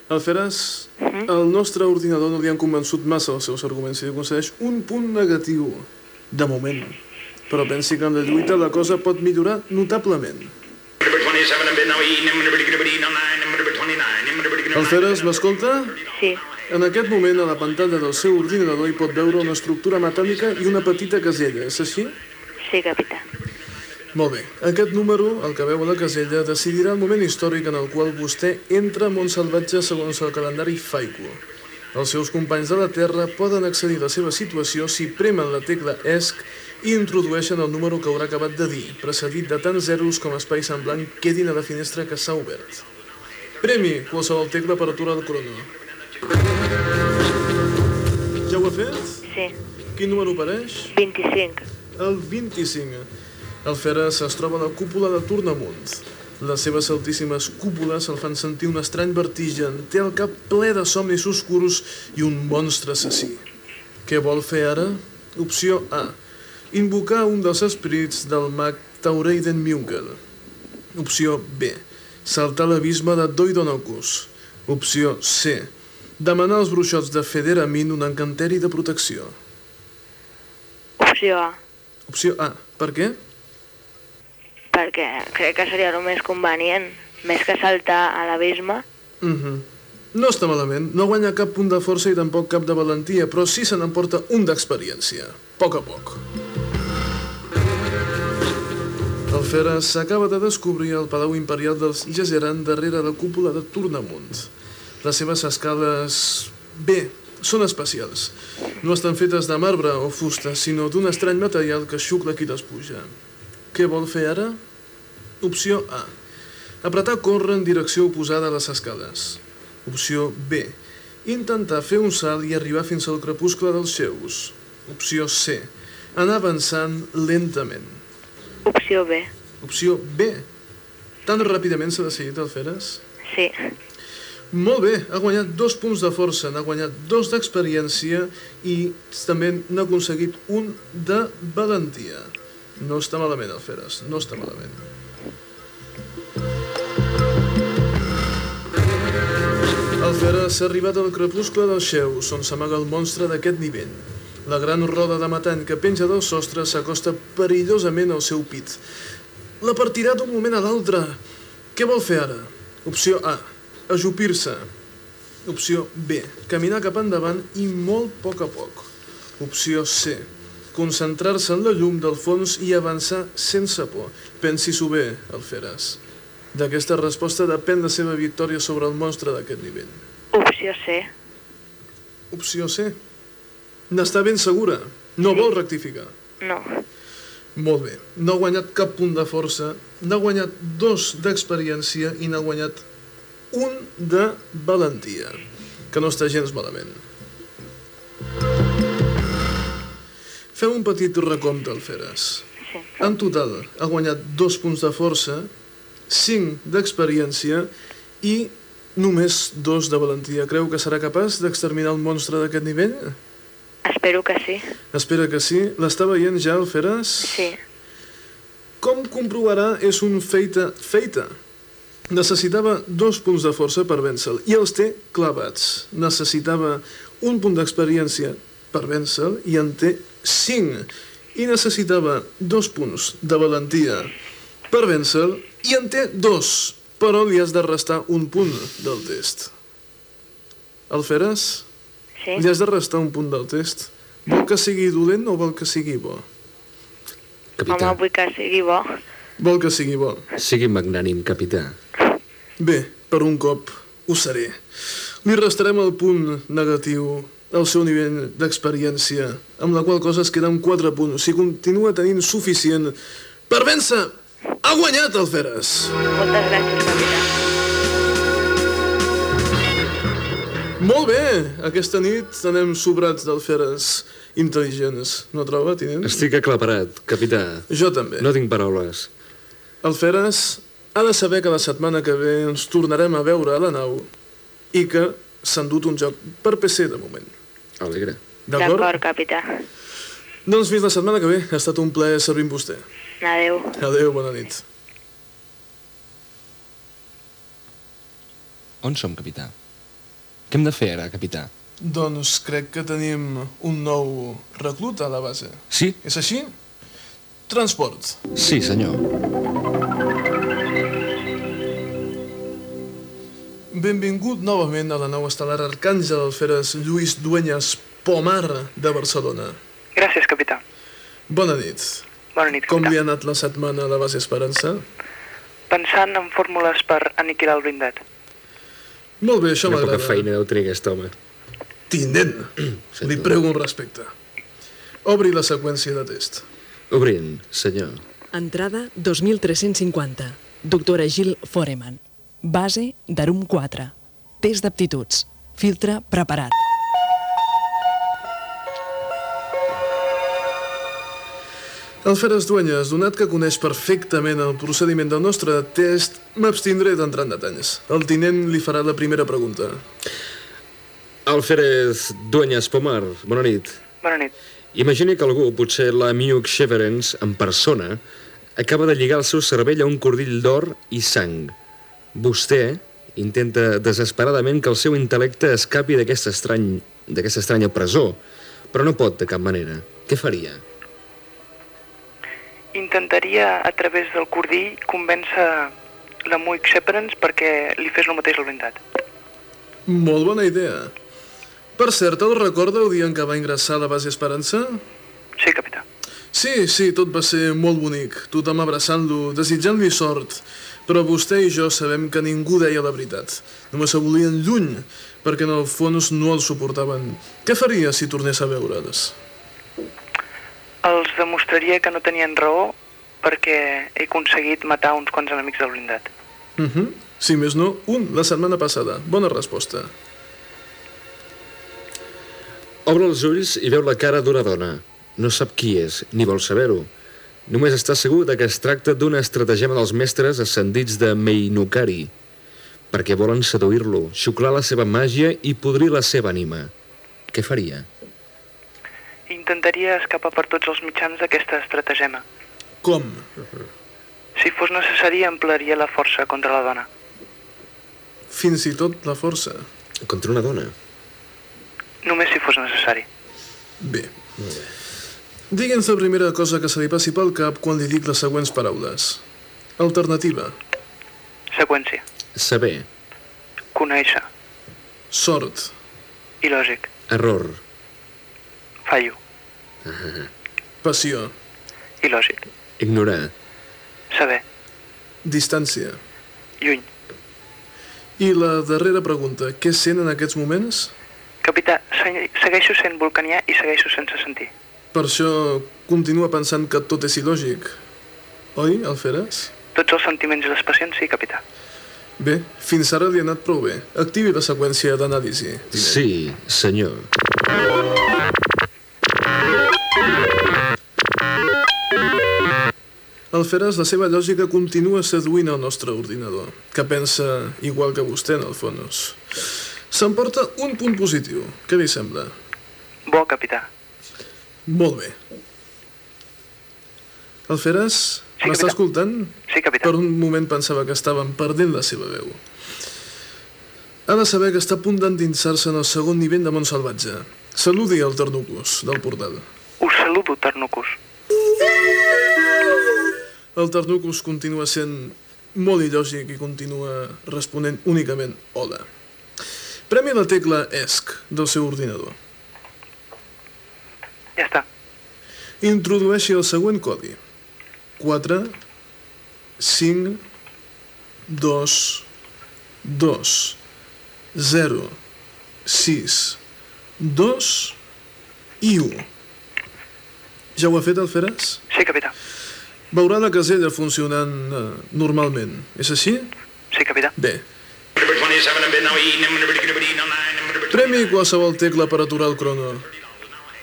Alferes, el nostre ordinador no li han convençut massa els seus arguments i li concedeix un punt negatiu, de moment. Però pensi que en la lluita la cosa pot millorar notablement. Number 27 number Alferes, m'escolta? Sí. En aquest moment, a la pantalla del seu ordinador hi pot veure una estructura metàl·lica i una petita casella, és així? Sí, capità. Molt bé. Aquest número, el que veu a la casella, decidirà el moment històric en el qual vostè entra a Montsalvatge segons el calendari Faico. Els seus companys de la Terra poden accedir a la seva situació si premen la tecla ESC i introdueixen el número que haurà acabat de dir, precedit de tants zeros com espais en blanc quedin a la finestra que s'ha obert. Premi qualsevol tecla per aturar el crono. Ja ho ha fet? Sí. Quin número apareix? 25. El 25. El Feres es troba a la cúpula de Tornamunt. Les seves altíssimes cúpules el fan sentir un estrany vertigen. Té el cap ple de somnis oscurs i un monstre assassí. Què vol fer ara? Opció A. Invocar un dels esprits del mag Taureiden Munkel. Opció B. Saltar l'abisme de Doidonocus. Opció C. Demanar als bruixots de Federamin un encanteri de protecció. Opció A. Opció A. Per què? Perquè crec que seria el més convenient. Més que saltar a l'abisme, Mhm. No està malament, no guanya cap punt de força i tampoc cap de valentia, però sí se n'emporta un d'experiència, a poc a poc. El Feres s'acaba de descobrir el Palau Imperial dels Gesseran darrere la cúpula de Tornamunt. Les seves escales... Bé, són especials. No estan fetes de marbre o fusta, sinó d'un estrany material que xucla qui les puja. Què vol fer ara? Opció A. Apretar córrer en direcció oposada a les escales. Opció B. Intentar fer un salt i arribar fins al crepuscle dels xeus. Opció C. Anar avançant lentament. Opció B. Opció B. Tan ràpidament s'ha decidit el Feres? Sí. Molt bé, ha guanyat dos punts de força, n'ha guanyat dos d'experiència i també n'ha aconseguit un de valentia. No està malament el Feres, no està malament. El Feres s'ha arribat al crepuscle dels xeus, on s'amaga el monstre d'aquest nivell. La gran roda de matant que penja del sostre s'acosta perillosament al seu pit. La partirà d'un moment a l'altre. Què vol fer ara? Opció A. Ajupir-se. Opció B. Caminar cap endavant i molt a poc a poc. Opció C. Concentrar-se en la llum del fons i avançar sense por. Pensi-s'ho bé, Alferes. D'aquesta resposta depèn la seva victòria sobre el monstre d'aquest nivell. Opció C. Opció C. N'està ben segura. No vol rectificar. No. Molt bé. No ha guanyat cap punt de força, n'ha guanyat dos d'experiència i n'ha guanyat un de valentia, que no està gens malament. Fem un petit recompte, Alferes. Sí. En total, ha guanyat dos punts de força, cinc d'experiència i només dos de valentia. Creu que serà capaç d'exterminar el monstre d'aquest nivell? Espero que sí. Espera que sí. L'està veient ja, Alferes? Sí. Com comprovarà, és un feita feita. Necessitava dos punts de força per vèncer-lo i els té clavats. Necessitava un punt d'experiència per vèncer-lo i en té cinc. I necessitava dos punts de valentia per vèncer-lo i en té dos, però li has de restar un punt del test. Alferes? Sí. Li has de restar un punt del test. Vol que sigui dolent o vol que sigui bo? Capità, Home, vull que sigui bo. Vol que sigui bo. sigui magnànim, capità. Bé, per un cop ho seré. Li restarem el punt negatiu al seu nivell d'experiència, amb la qual cosa es queden 4 punts. Si continua tenint suficient per vèncer, ha guanyat el Feres. Moltes gràcies, capità. Molt bé, aquesta nit anem sobrats del Feres intel·ligents. No troba, tinent? Estic aclaparat, capità. Jo també. No tinc paraules. El Feres ha de saber que la setmana que ve ens tornarem a veure a la nau i que s'ha endut un joc per PC de moment. Alegre. D'acord? D'acord, capità. Doncs fins la setmana que ve. Ha estat un plaer servir amb vostè. Adéu. Adéu, bona nit. On som, capità? Què hem de fer ara, capità? Doncs crec que tenim un nou reclut a la base. Sí? És així? Transport. Sí, senyor. Benvingut novament a la nau estel·lar Arcàngel Alferes Lluís Dueñas Pomar de Barcelona. Gràcies, capità. Bona nit. Bona nit, Com capità. li ha anat la setmana a la base Esperança? Pensant en fórmules per aniquilar el blindat. Molt bé, això Quina poca m'agrada. feina deu tenir aquest home. Tinent, li prego un respecte. Obri la seqüència de test. Obrint, senyor. Entrada 2350. Doctora Gil Foreman. Base d'Arum 4. Test d'aptituds. Filtre preparat. Alferes Dueñas, donat que coneix perfectament el procediment del nostre test, m'abstindré d'entrar en detalls. El tinent li farà la primera pregunta. Alferez Dueñas Pomar, bona nit. Bona nit. Imagini que algú, potser la Miuk Sheverens, en persona, acaba de lligar el seu cervell a un cordill d'or i sang. Vostè intenta desesperadament que el seu intel·lecte escapi d'aquesta estrany, d'aquesta estranya presó, però no pot de cap manera. Què faria? Intentaria, a través del cordill, convèncer la Muic Sheperens perquè li fes el mateix al blindat. Molt bona idea. Per cert, el recorda el dia en què va ingressar a la base Esperança? Sí, capità. Sí, sí, tot va ser molt bonic. Tothom abraçant-lo, desitjant-li sort. Però vostè i jo sabem que ningú deia la veritat. Només se volien lluny, perquè en el fons no el suportaven. Què faria si tornés a veure'ls? Els demostraria que no tenien raó perquè he aconseguit matar uns quants enemics del blindat. Uh -huh. Si més no, un la setmana passada. Bona resposta. Obre els ulls i veu la cara d'una dona. No sap qui és, ni vol saber-ho. Només està segur de que es tracta d'una estratagema dels mestres ascendits de Meinukari, perquè volen seduir-lo, xuclar la seva màgia i podrir la seva ànima. Què faria? Intentaria escapar per tots els mitjans d'aquesta estratagema. Com? Si fos necessari, emplearia la força contra la dona. Fins i tot la força. Contra una dona? Només si fos necessari. Bé. Digue'ns la primera cosa que se li passi pel cap quan li dic les següents paraules. Alternativa. Seqüència. Saber. Conèixer. Sort. Il·lògic. Error. Fallo. Ah, Passió. Il·lògic. ignorar. Saber. Distància. Lluny. I la darrera pregunta, què sent en aquests moments? Capità, se- segueixo sent vulcanià i segueixo sense sentir. Per això continua pensant que tot és il·lògic. Oi, Alferes? Tots els sentiments i les passions, sí, capità. Bé, fins ara li ha anat prou bé. Activi la seqüència d'anàlisi. Sí, senyor. Alferes, la seva lògica continua seduint el nostre ordinador, que pensa igual que vostè, en el fons. S'emporta un punt positiu. Què li sembla? Bo, capità. Molt bé. Alferes, Sí, m'està escoltant? Sí, capità. Per un moment pensava que estàvem perdent la seva veu. Ha de saber que està a punt d'endinsar-se en el segon nivell de Montsalvatge. Saludi el Ternucus del portal. Us saludo, Ternucus. El Ternucus continua sent molt il·lògic i continua responent únicament hola. Premi la tecla ESC del seu ordinador. Ja està. Introdueixi el següent codi. 4, 5, 2, 2, 0, 6, 2 i 1. Ja ho ha fet, Alferes? Sí, capità. Veurà la casella funcionant eh, normalment. És així? Sí, capità. Bé. Number 27 and bid now number 9, number Premi qualsevol tecla per aturar el crono.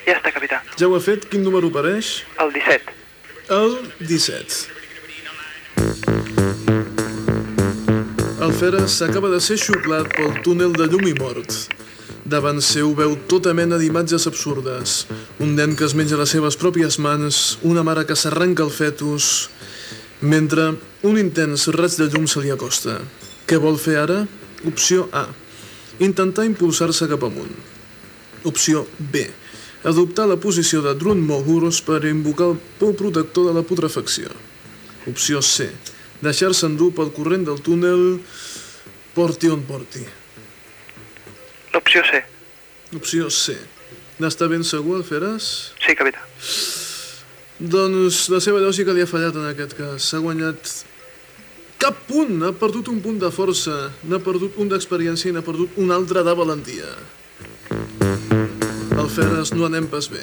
Ja està, capità. Ja ho ha fet? Quin número apareix? El 17. El 17. El Feres acaba de ser xuclat pel túnel de llum i mort. Davant seu veu tota mena d'imatges absurdes. Un nen que es menja les seves pròpies mans, una mare que s'arranca el fetus, mentre un intens raig de llum se li acosta. Què vol fer ara? Opció A. Intentar impulsar-se cap amunt. Opció B. Adoptar la posició de Drun Mohurus per invocar el pou protector de la putrefacció. Opció C. Deixar-se endur pel corrent del túnel porti on porti. L'opció C. Opció C. N'està ben segur, el Feres? Sí, capità. Doncs la seva lògica li ha fallat en aquest cas. S'ha guanyat cap punt. Ha perdut un punt de força, n'ha perdut un d'experiència i n'ha perdut un altre de valentia. El Feres no anem pas bé.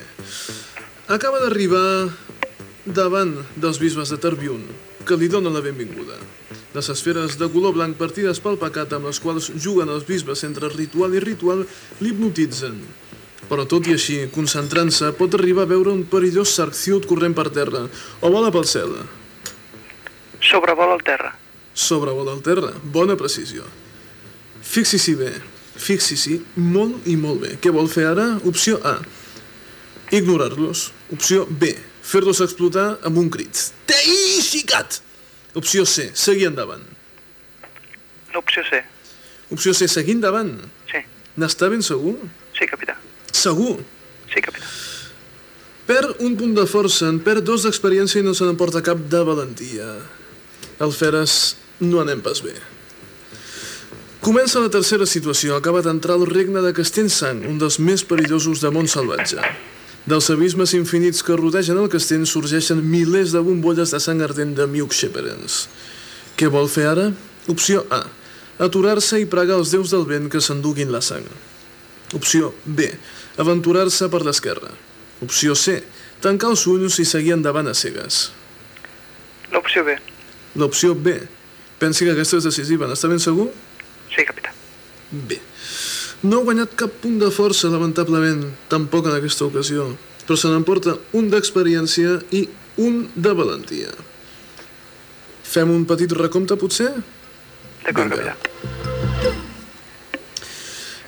Acaba d'arribar davant dels bisbes de Terbiun, que li donen la benvinguda. Les esferes de color blanc partides pel pecat amb les quals juguen els bisbes entre ritual i ritual l'hipnotitzen. Però tot i així, concentrant-se, pot arribar a veure un perillós sarciut corrent per terra o vola pel cel. Sobrevola el terra. Sobrevola el terra. Bona precisió. Fixi-s'hi bé. Fixi-s'hi molt i molt bé. Què vol fer ara? Opció A. Ignorar-los. Opció B. Fer-los explotar amb un crit. Tei, xicat! Opció C. Seguir endavant. L'opció C. Opció C. Seguir endavant. Sí. N'està ben segur? Sí, capità. Segur. Sí, capità. Perd un punt de força, en perd dos d'experiència i no se n'emporta cap de valentia. El Feres no anem pas bé. Comença la tercera situació. Acaba d'entrar al regne de Castellsang, un dels més perillosos de món salvatge. Dels abismes infinits que rodegen el castell sorgeixen milers de bombolles de sang ardent de Miuk Sheperens. Què vol fer ara? Opció A. Aturar-se i pregar als déus del vent que s'enduguin la sang. Opció B. Aventurar-se per l'esquerra. Opció C. Tancar els ulls i seguir endavant a cegues. L'opció B. L'opció B. Pensi que aquesta és decisiva. N'està ben segur? Sí, capità. Bé. No ha guanyat cap punt de força, lamentablement, tampoc en aquesta ocasió, però se n'emporta un d'experiència i un de valentia. Fem un petit recompte, potser? D'acord, capità.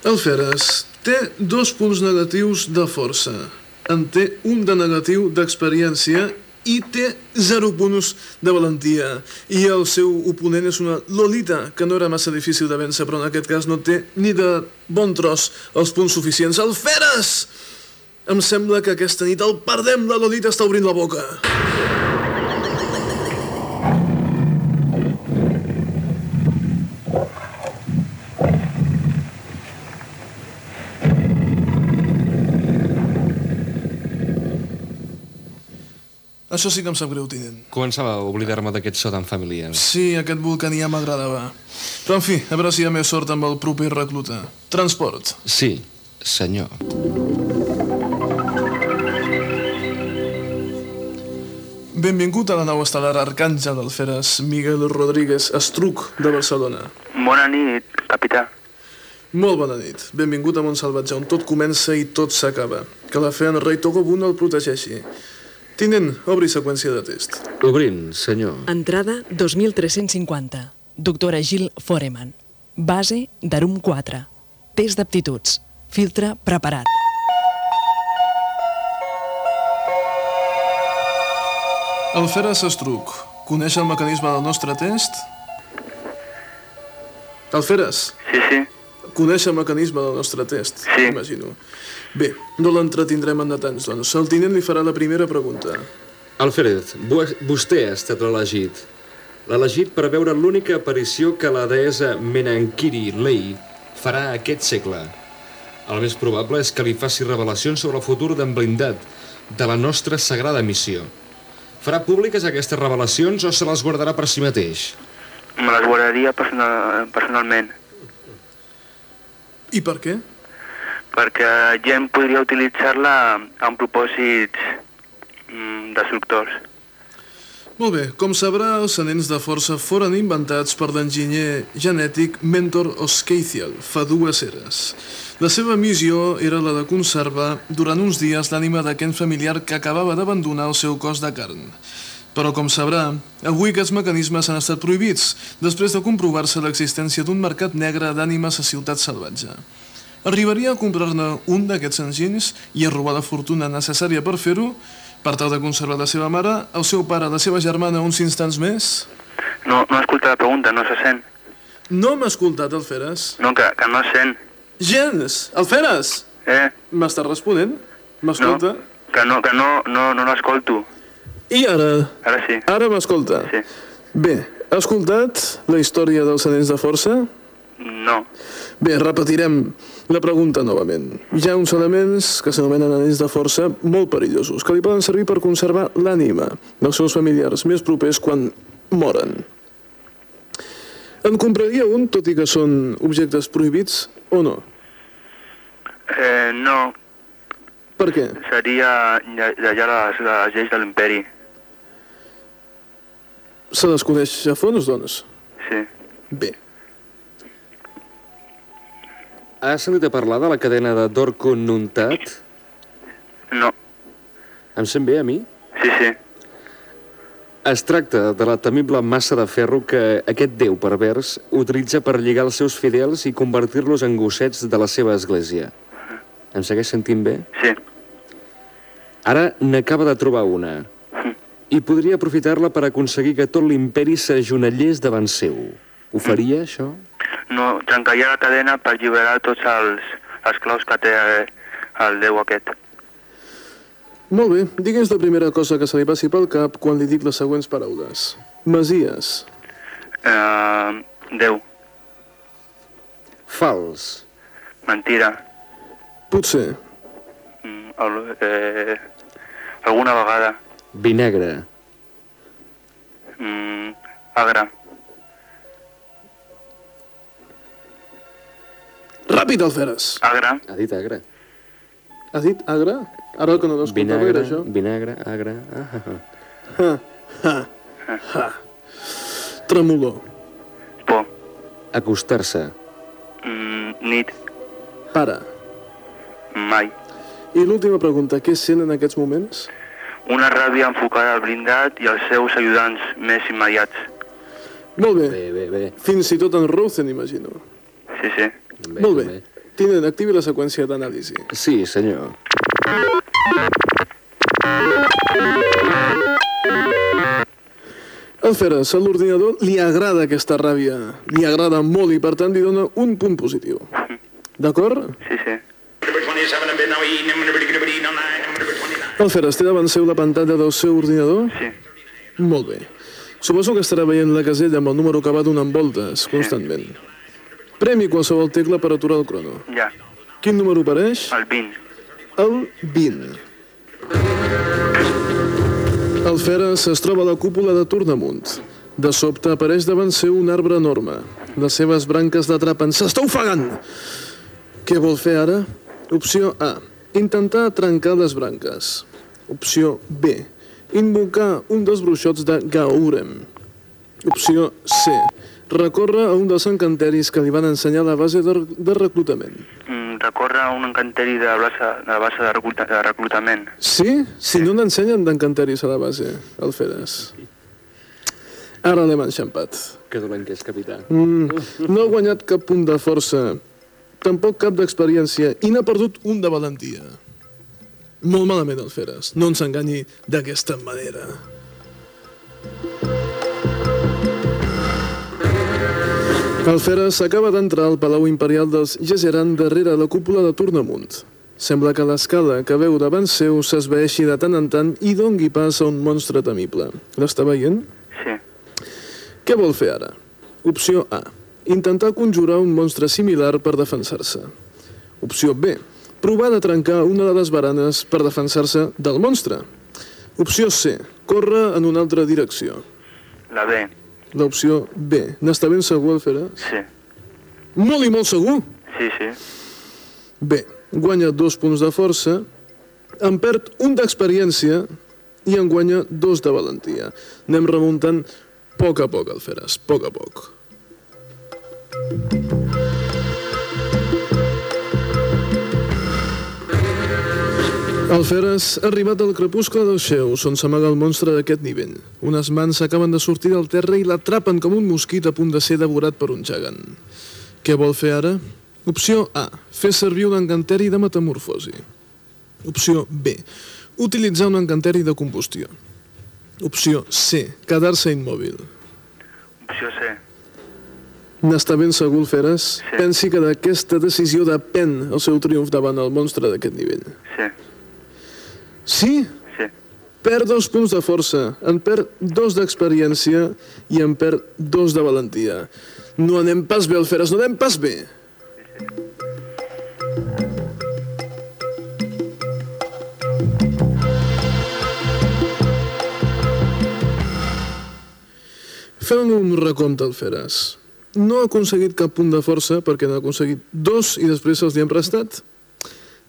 El Feres té dos punts negatius de força. En té un de negatiu d'experiència i té zero punts de valentia. I el seu oponent és una Lolita, que no era massa difícil de vèncer, però en aquest cas no té ni de bon tros els punts suficients. El Feres! Em sembla que aquesta nit el perdem, la Lolita està obrint la boca. Això sí que em sap greu, tinent. Començava a oblidar-me d'aquest so tan familiar. Sí, aquest vulcanià m'agradava. Però, en fi, a veure si hi ha més sort amb el proper recluta. Transport. Sí, senyor. Benvingut a la nau estel·lar Arcàngel Alferes Miguel Rodríguez Estruc de Barcelona. Bona nit, capità. Molt bona nit. Benvingut a Montsalvatge, on tot comença i tot s'acaba. Que la fe en rei Togobun el protegeixi. Tinent, obri seqüència de test. Obrint, senyor. Entrada 2350. Doctora Gil Foreman. Base d'Arum 4. Test d'aptituds. Filtre preparat. Alferes Estruc, coneix el mecanisme del nostre test? Alferes? Sí, sí. Coneix el mecanisme del nostre test? Sí. Imagino. Bé, no l'entretindrem en detalls, doncs. El tinent li farà la primera pregunta. Alfred, vo- vostè ha estat l'elegit. L'elegit per veure l'única aparició que la deessa Menankiri Lei farà aquest segle. El més probable és que li faci revelacions sobre el futur d'en blindat, de la nostra sagrada missió. Farà públiques aquestes revelacions o se les guardarà per si mateix? Me les guardaria personal, personalment, I per què? Perquè gent podria utilitzar-la amb propòsits mm, destructors. Molt bé, com sabrà, els anells de força foren inventats per l'enginyer genètic Mentor Oskeithiel fa dues eres. La seva missió era la de conservar durant uns dies l'ànima d'aquest familiar que acabava d'abandonar el seu cos de carn. Però, com sabrà, avui aquests mecanismes han estat prohibits, després de comprovar-se l'existència d'un mercat negre d'ànimes a Ciutat Salvatge. Arribaria a comprar-ne un d'aquests enginys i a robar la fortuna necessària per fer-ho, per tal de conservar la seva mare, el seu pare, la seva germana uns instants més? No, no escolta la pregunta, no se sent. No m'ha escoltat, Alferes. No, que, que no sent. Gens! Alferes! Eh? M'està responent? M'escolta? Que no, que no, no, no l'escolto. I ara? Ara sí. Ara m'escolta? Sí. Bé, ha escoltat la història dels anells de força? No. Bé, repetirem la pregunta novament. Hi ha uns elements que s'anomenen anells de força molt perillosos, que li poden servir per conservar l'ànima dels seus familiars més propers quan moren. En compraria un, tot i que són objectes prohibits, o no? Eh, no, Per què? seria llegar les, les lleis de l'imperi. Se les coneix a fons, doncs? Sí. Bé. Has sentit a parlar de la cadena de Dorco Nuntat? No. Em sent bé a mi? Sí, sí. Es tracta de la temible massa de ferro que aquest déu pervers utilitza per lligar els seus fidels i convertir-los en gossets de la seva església. Em segueix sentint bé? Sí. Ara n'acaba de trobar una. I podria aprofitar-la per aconseguir que tot l'imperi s'ajonellés davant seu. Ho faria, això? No, trencaria la cadena per alliberar tots els esclaus que té eh, el déu aquest. Molt bé, digues la primera cosa que se li passi pel cap quan li dic les següents paraules. Masies. Eh, déu, Fals. mentira, Potser. mm, el, eh, alguna vegada, Vinagre. mm, agre, Ràpid, Alferes. agre, Ha dit agre. Ha dit agre? Ara que no l'escoltava Vinagre, era això. vinagre, agre... Ah, ah, ah. Ha, ha, ha. Tremolor. por, Acostar-se. mm, nit, Para. mai. I l'última pregunta, què sent en aquests moments? Una ràbia enfocada al blindat i als seus ajudants més immediats. Molt bé. Bé, bé, bé. Fins i tot en Rosen, imagino. Sí, sí. Bé Molt bé. Tinent, activi la seqüència d'anàlisi. Sí, senyor. Alferes, a l'ordinador li agrada aquesta ràbia. Li agrada molt i, per tant, li dona un punt positiu. D'acord? Sí, sí. Number 27 and bid now E, number 29, number 29. Alferes, té davant seu la pantalla del seu ordinador? Sí. Molt bé. Suposo que estarà veient la casella amb el número que va donant voltes constantment. Premi qualsevol tecla per aturar el crono. Ja. Quin número apareix? El 20. El 20. El Feres es troba a la cúpula de Tornamunt. De sobte apareix davant seu un arbre enorme. Les seves branques l'atrapen. S'està ofegant! Què vol fer ara? Opció A. Intentar trencar les branques. Opció B. Invocar un dels bruixots de Gaurem. Opció C. Recórrer a un dels encanteris que li van ensenyar la base de, de reclutament. Mm, recorre a un encanteri de, base, de base de, recluta, de reclutament. Sí? Si no n'ensenyen d'encanteris a la base, el Feres. Ara l'hem enxampat. Que dolent que és, capità. Mm, no ha guanyat cap punt de força, tampoc cap d'experiència, i n'ha perdut un de valentia. Molt malament el Feres. No ens enganyi d'aquesta manera. El Feres acaba d'entrar al Palau Imperial dels Gesseran darrere la cúpula de Tornamunt. Sembla que l'escala que veu davant seu s'esvaeixi de tant en tant i dongui pas a un monstre temible. L'està veient? Sí. Què vol fer ara? Opció A. Intentar conjurar un monstre similar per defensar-se. Opció B. Provar de trencar una de les baranes per defensar-se del monstre. Opció C. Córrer en una altra direcció. La B. L'opció B. N'està ben segur, Alfera? Sí. Molt i molt segur? Sí, sí. Bé, guanya dos punts de força, en perd un d'experiència i en guanya dos de valentia. Anem remuntant a poc a poc, Alferes, a poc a poc. Alferes ha arribat al crepuscle dels xeus, on s'amaga el monstre d'aquest nivell. Unes mans acaben de sortir del terra i l'atrapen com un mosquit a punt de ser devorat per un gegant. Què vol fer ara? Opció A. Fer servir un encanteri de metamorfosi. Opció B. Utilitzar un encanteri de combustió. Opció C. Quedar-se immòbil. Opció C. N'està ben segur, Feres? Sí. Pensi que d'aquesta decisió depèn el seu triomf davant el monstre d'aquest nivell. Sí. Sí? Sí. Perd dos punts de força, en perd dos d'experiència i en perd dos de valentia. No anem pas bé, Alferes, no anem pas bé. Fem un recompte, Alferes. No ha aconseguit cap punt de força perquè n'ha aconseguit dos i després se'ls hi han prestat.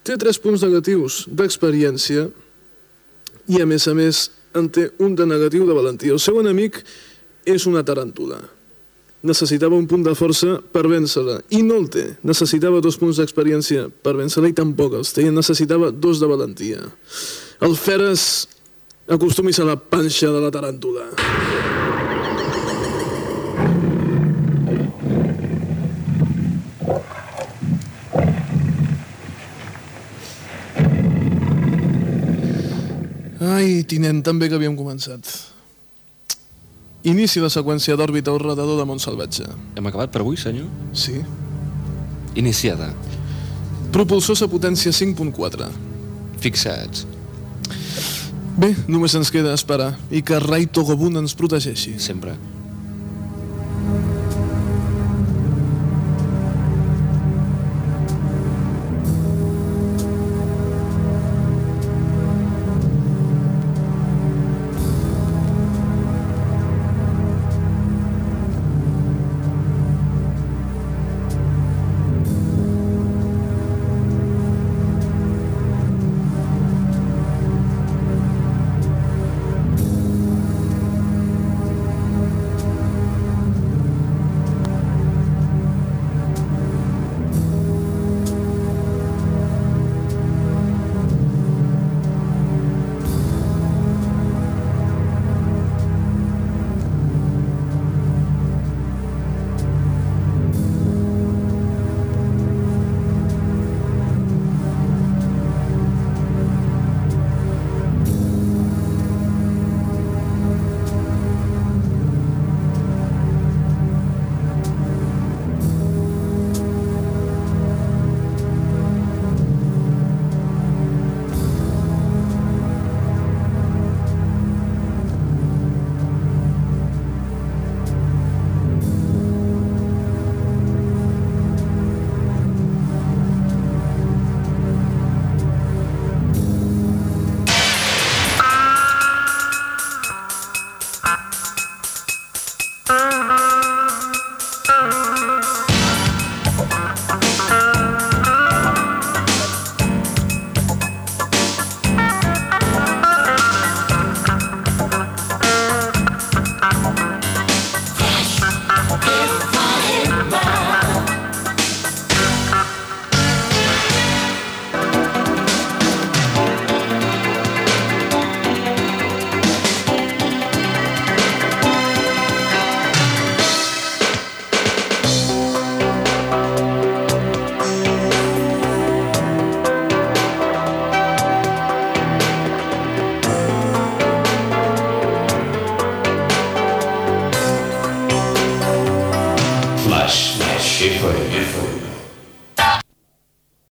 Té tres punts negatius d'experiència i, a més a més, en té un de negatiu de valentia. El seu enemic és una taràntula. Necessitava un punt de força per vèncer-la i no el té. Necessitava dos punts d'experiència per vèncer-la i tampoc els té. Necessitava dos de valentia. El Feres acostumis a la panxa de la taràntula. Ai, tinent, també que havíem començat. Inici la seqüència d'òrbita al redador de Montsalvatge. Hem acabat per avui, senyor? Sí. Iniciada. Propulsors a potència 5.4. Fixats. Bé, només ens queda esperar i que Rai Togobun ens protegeixi. Sempre.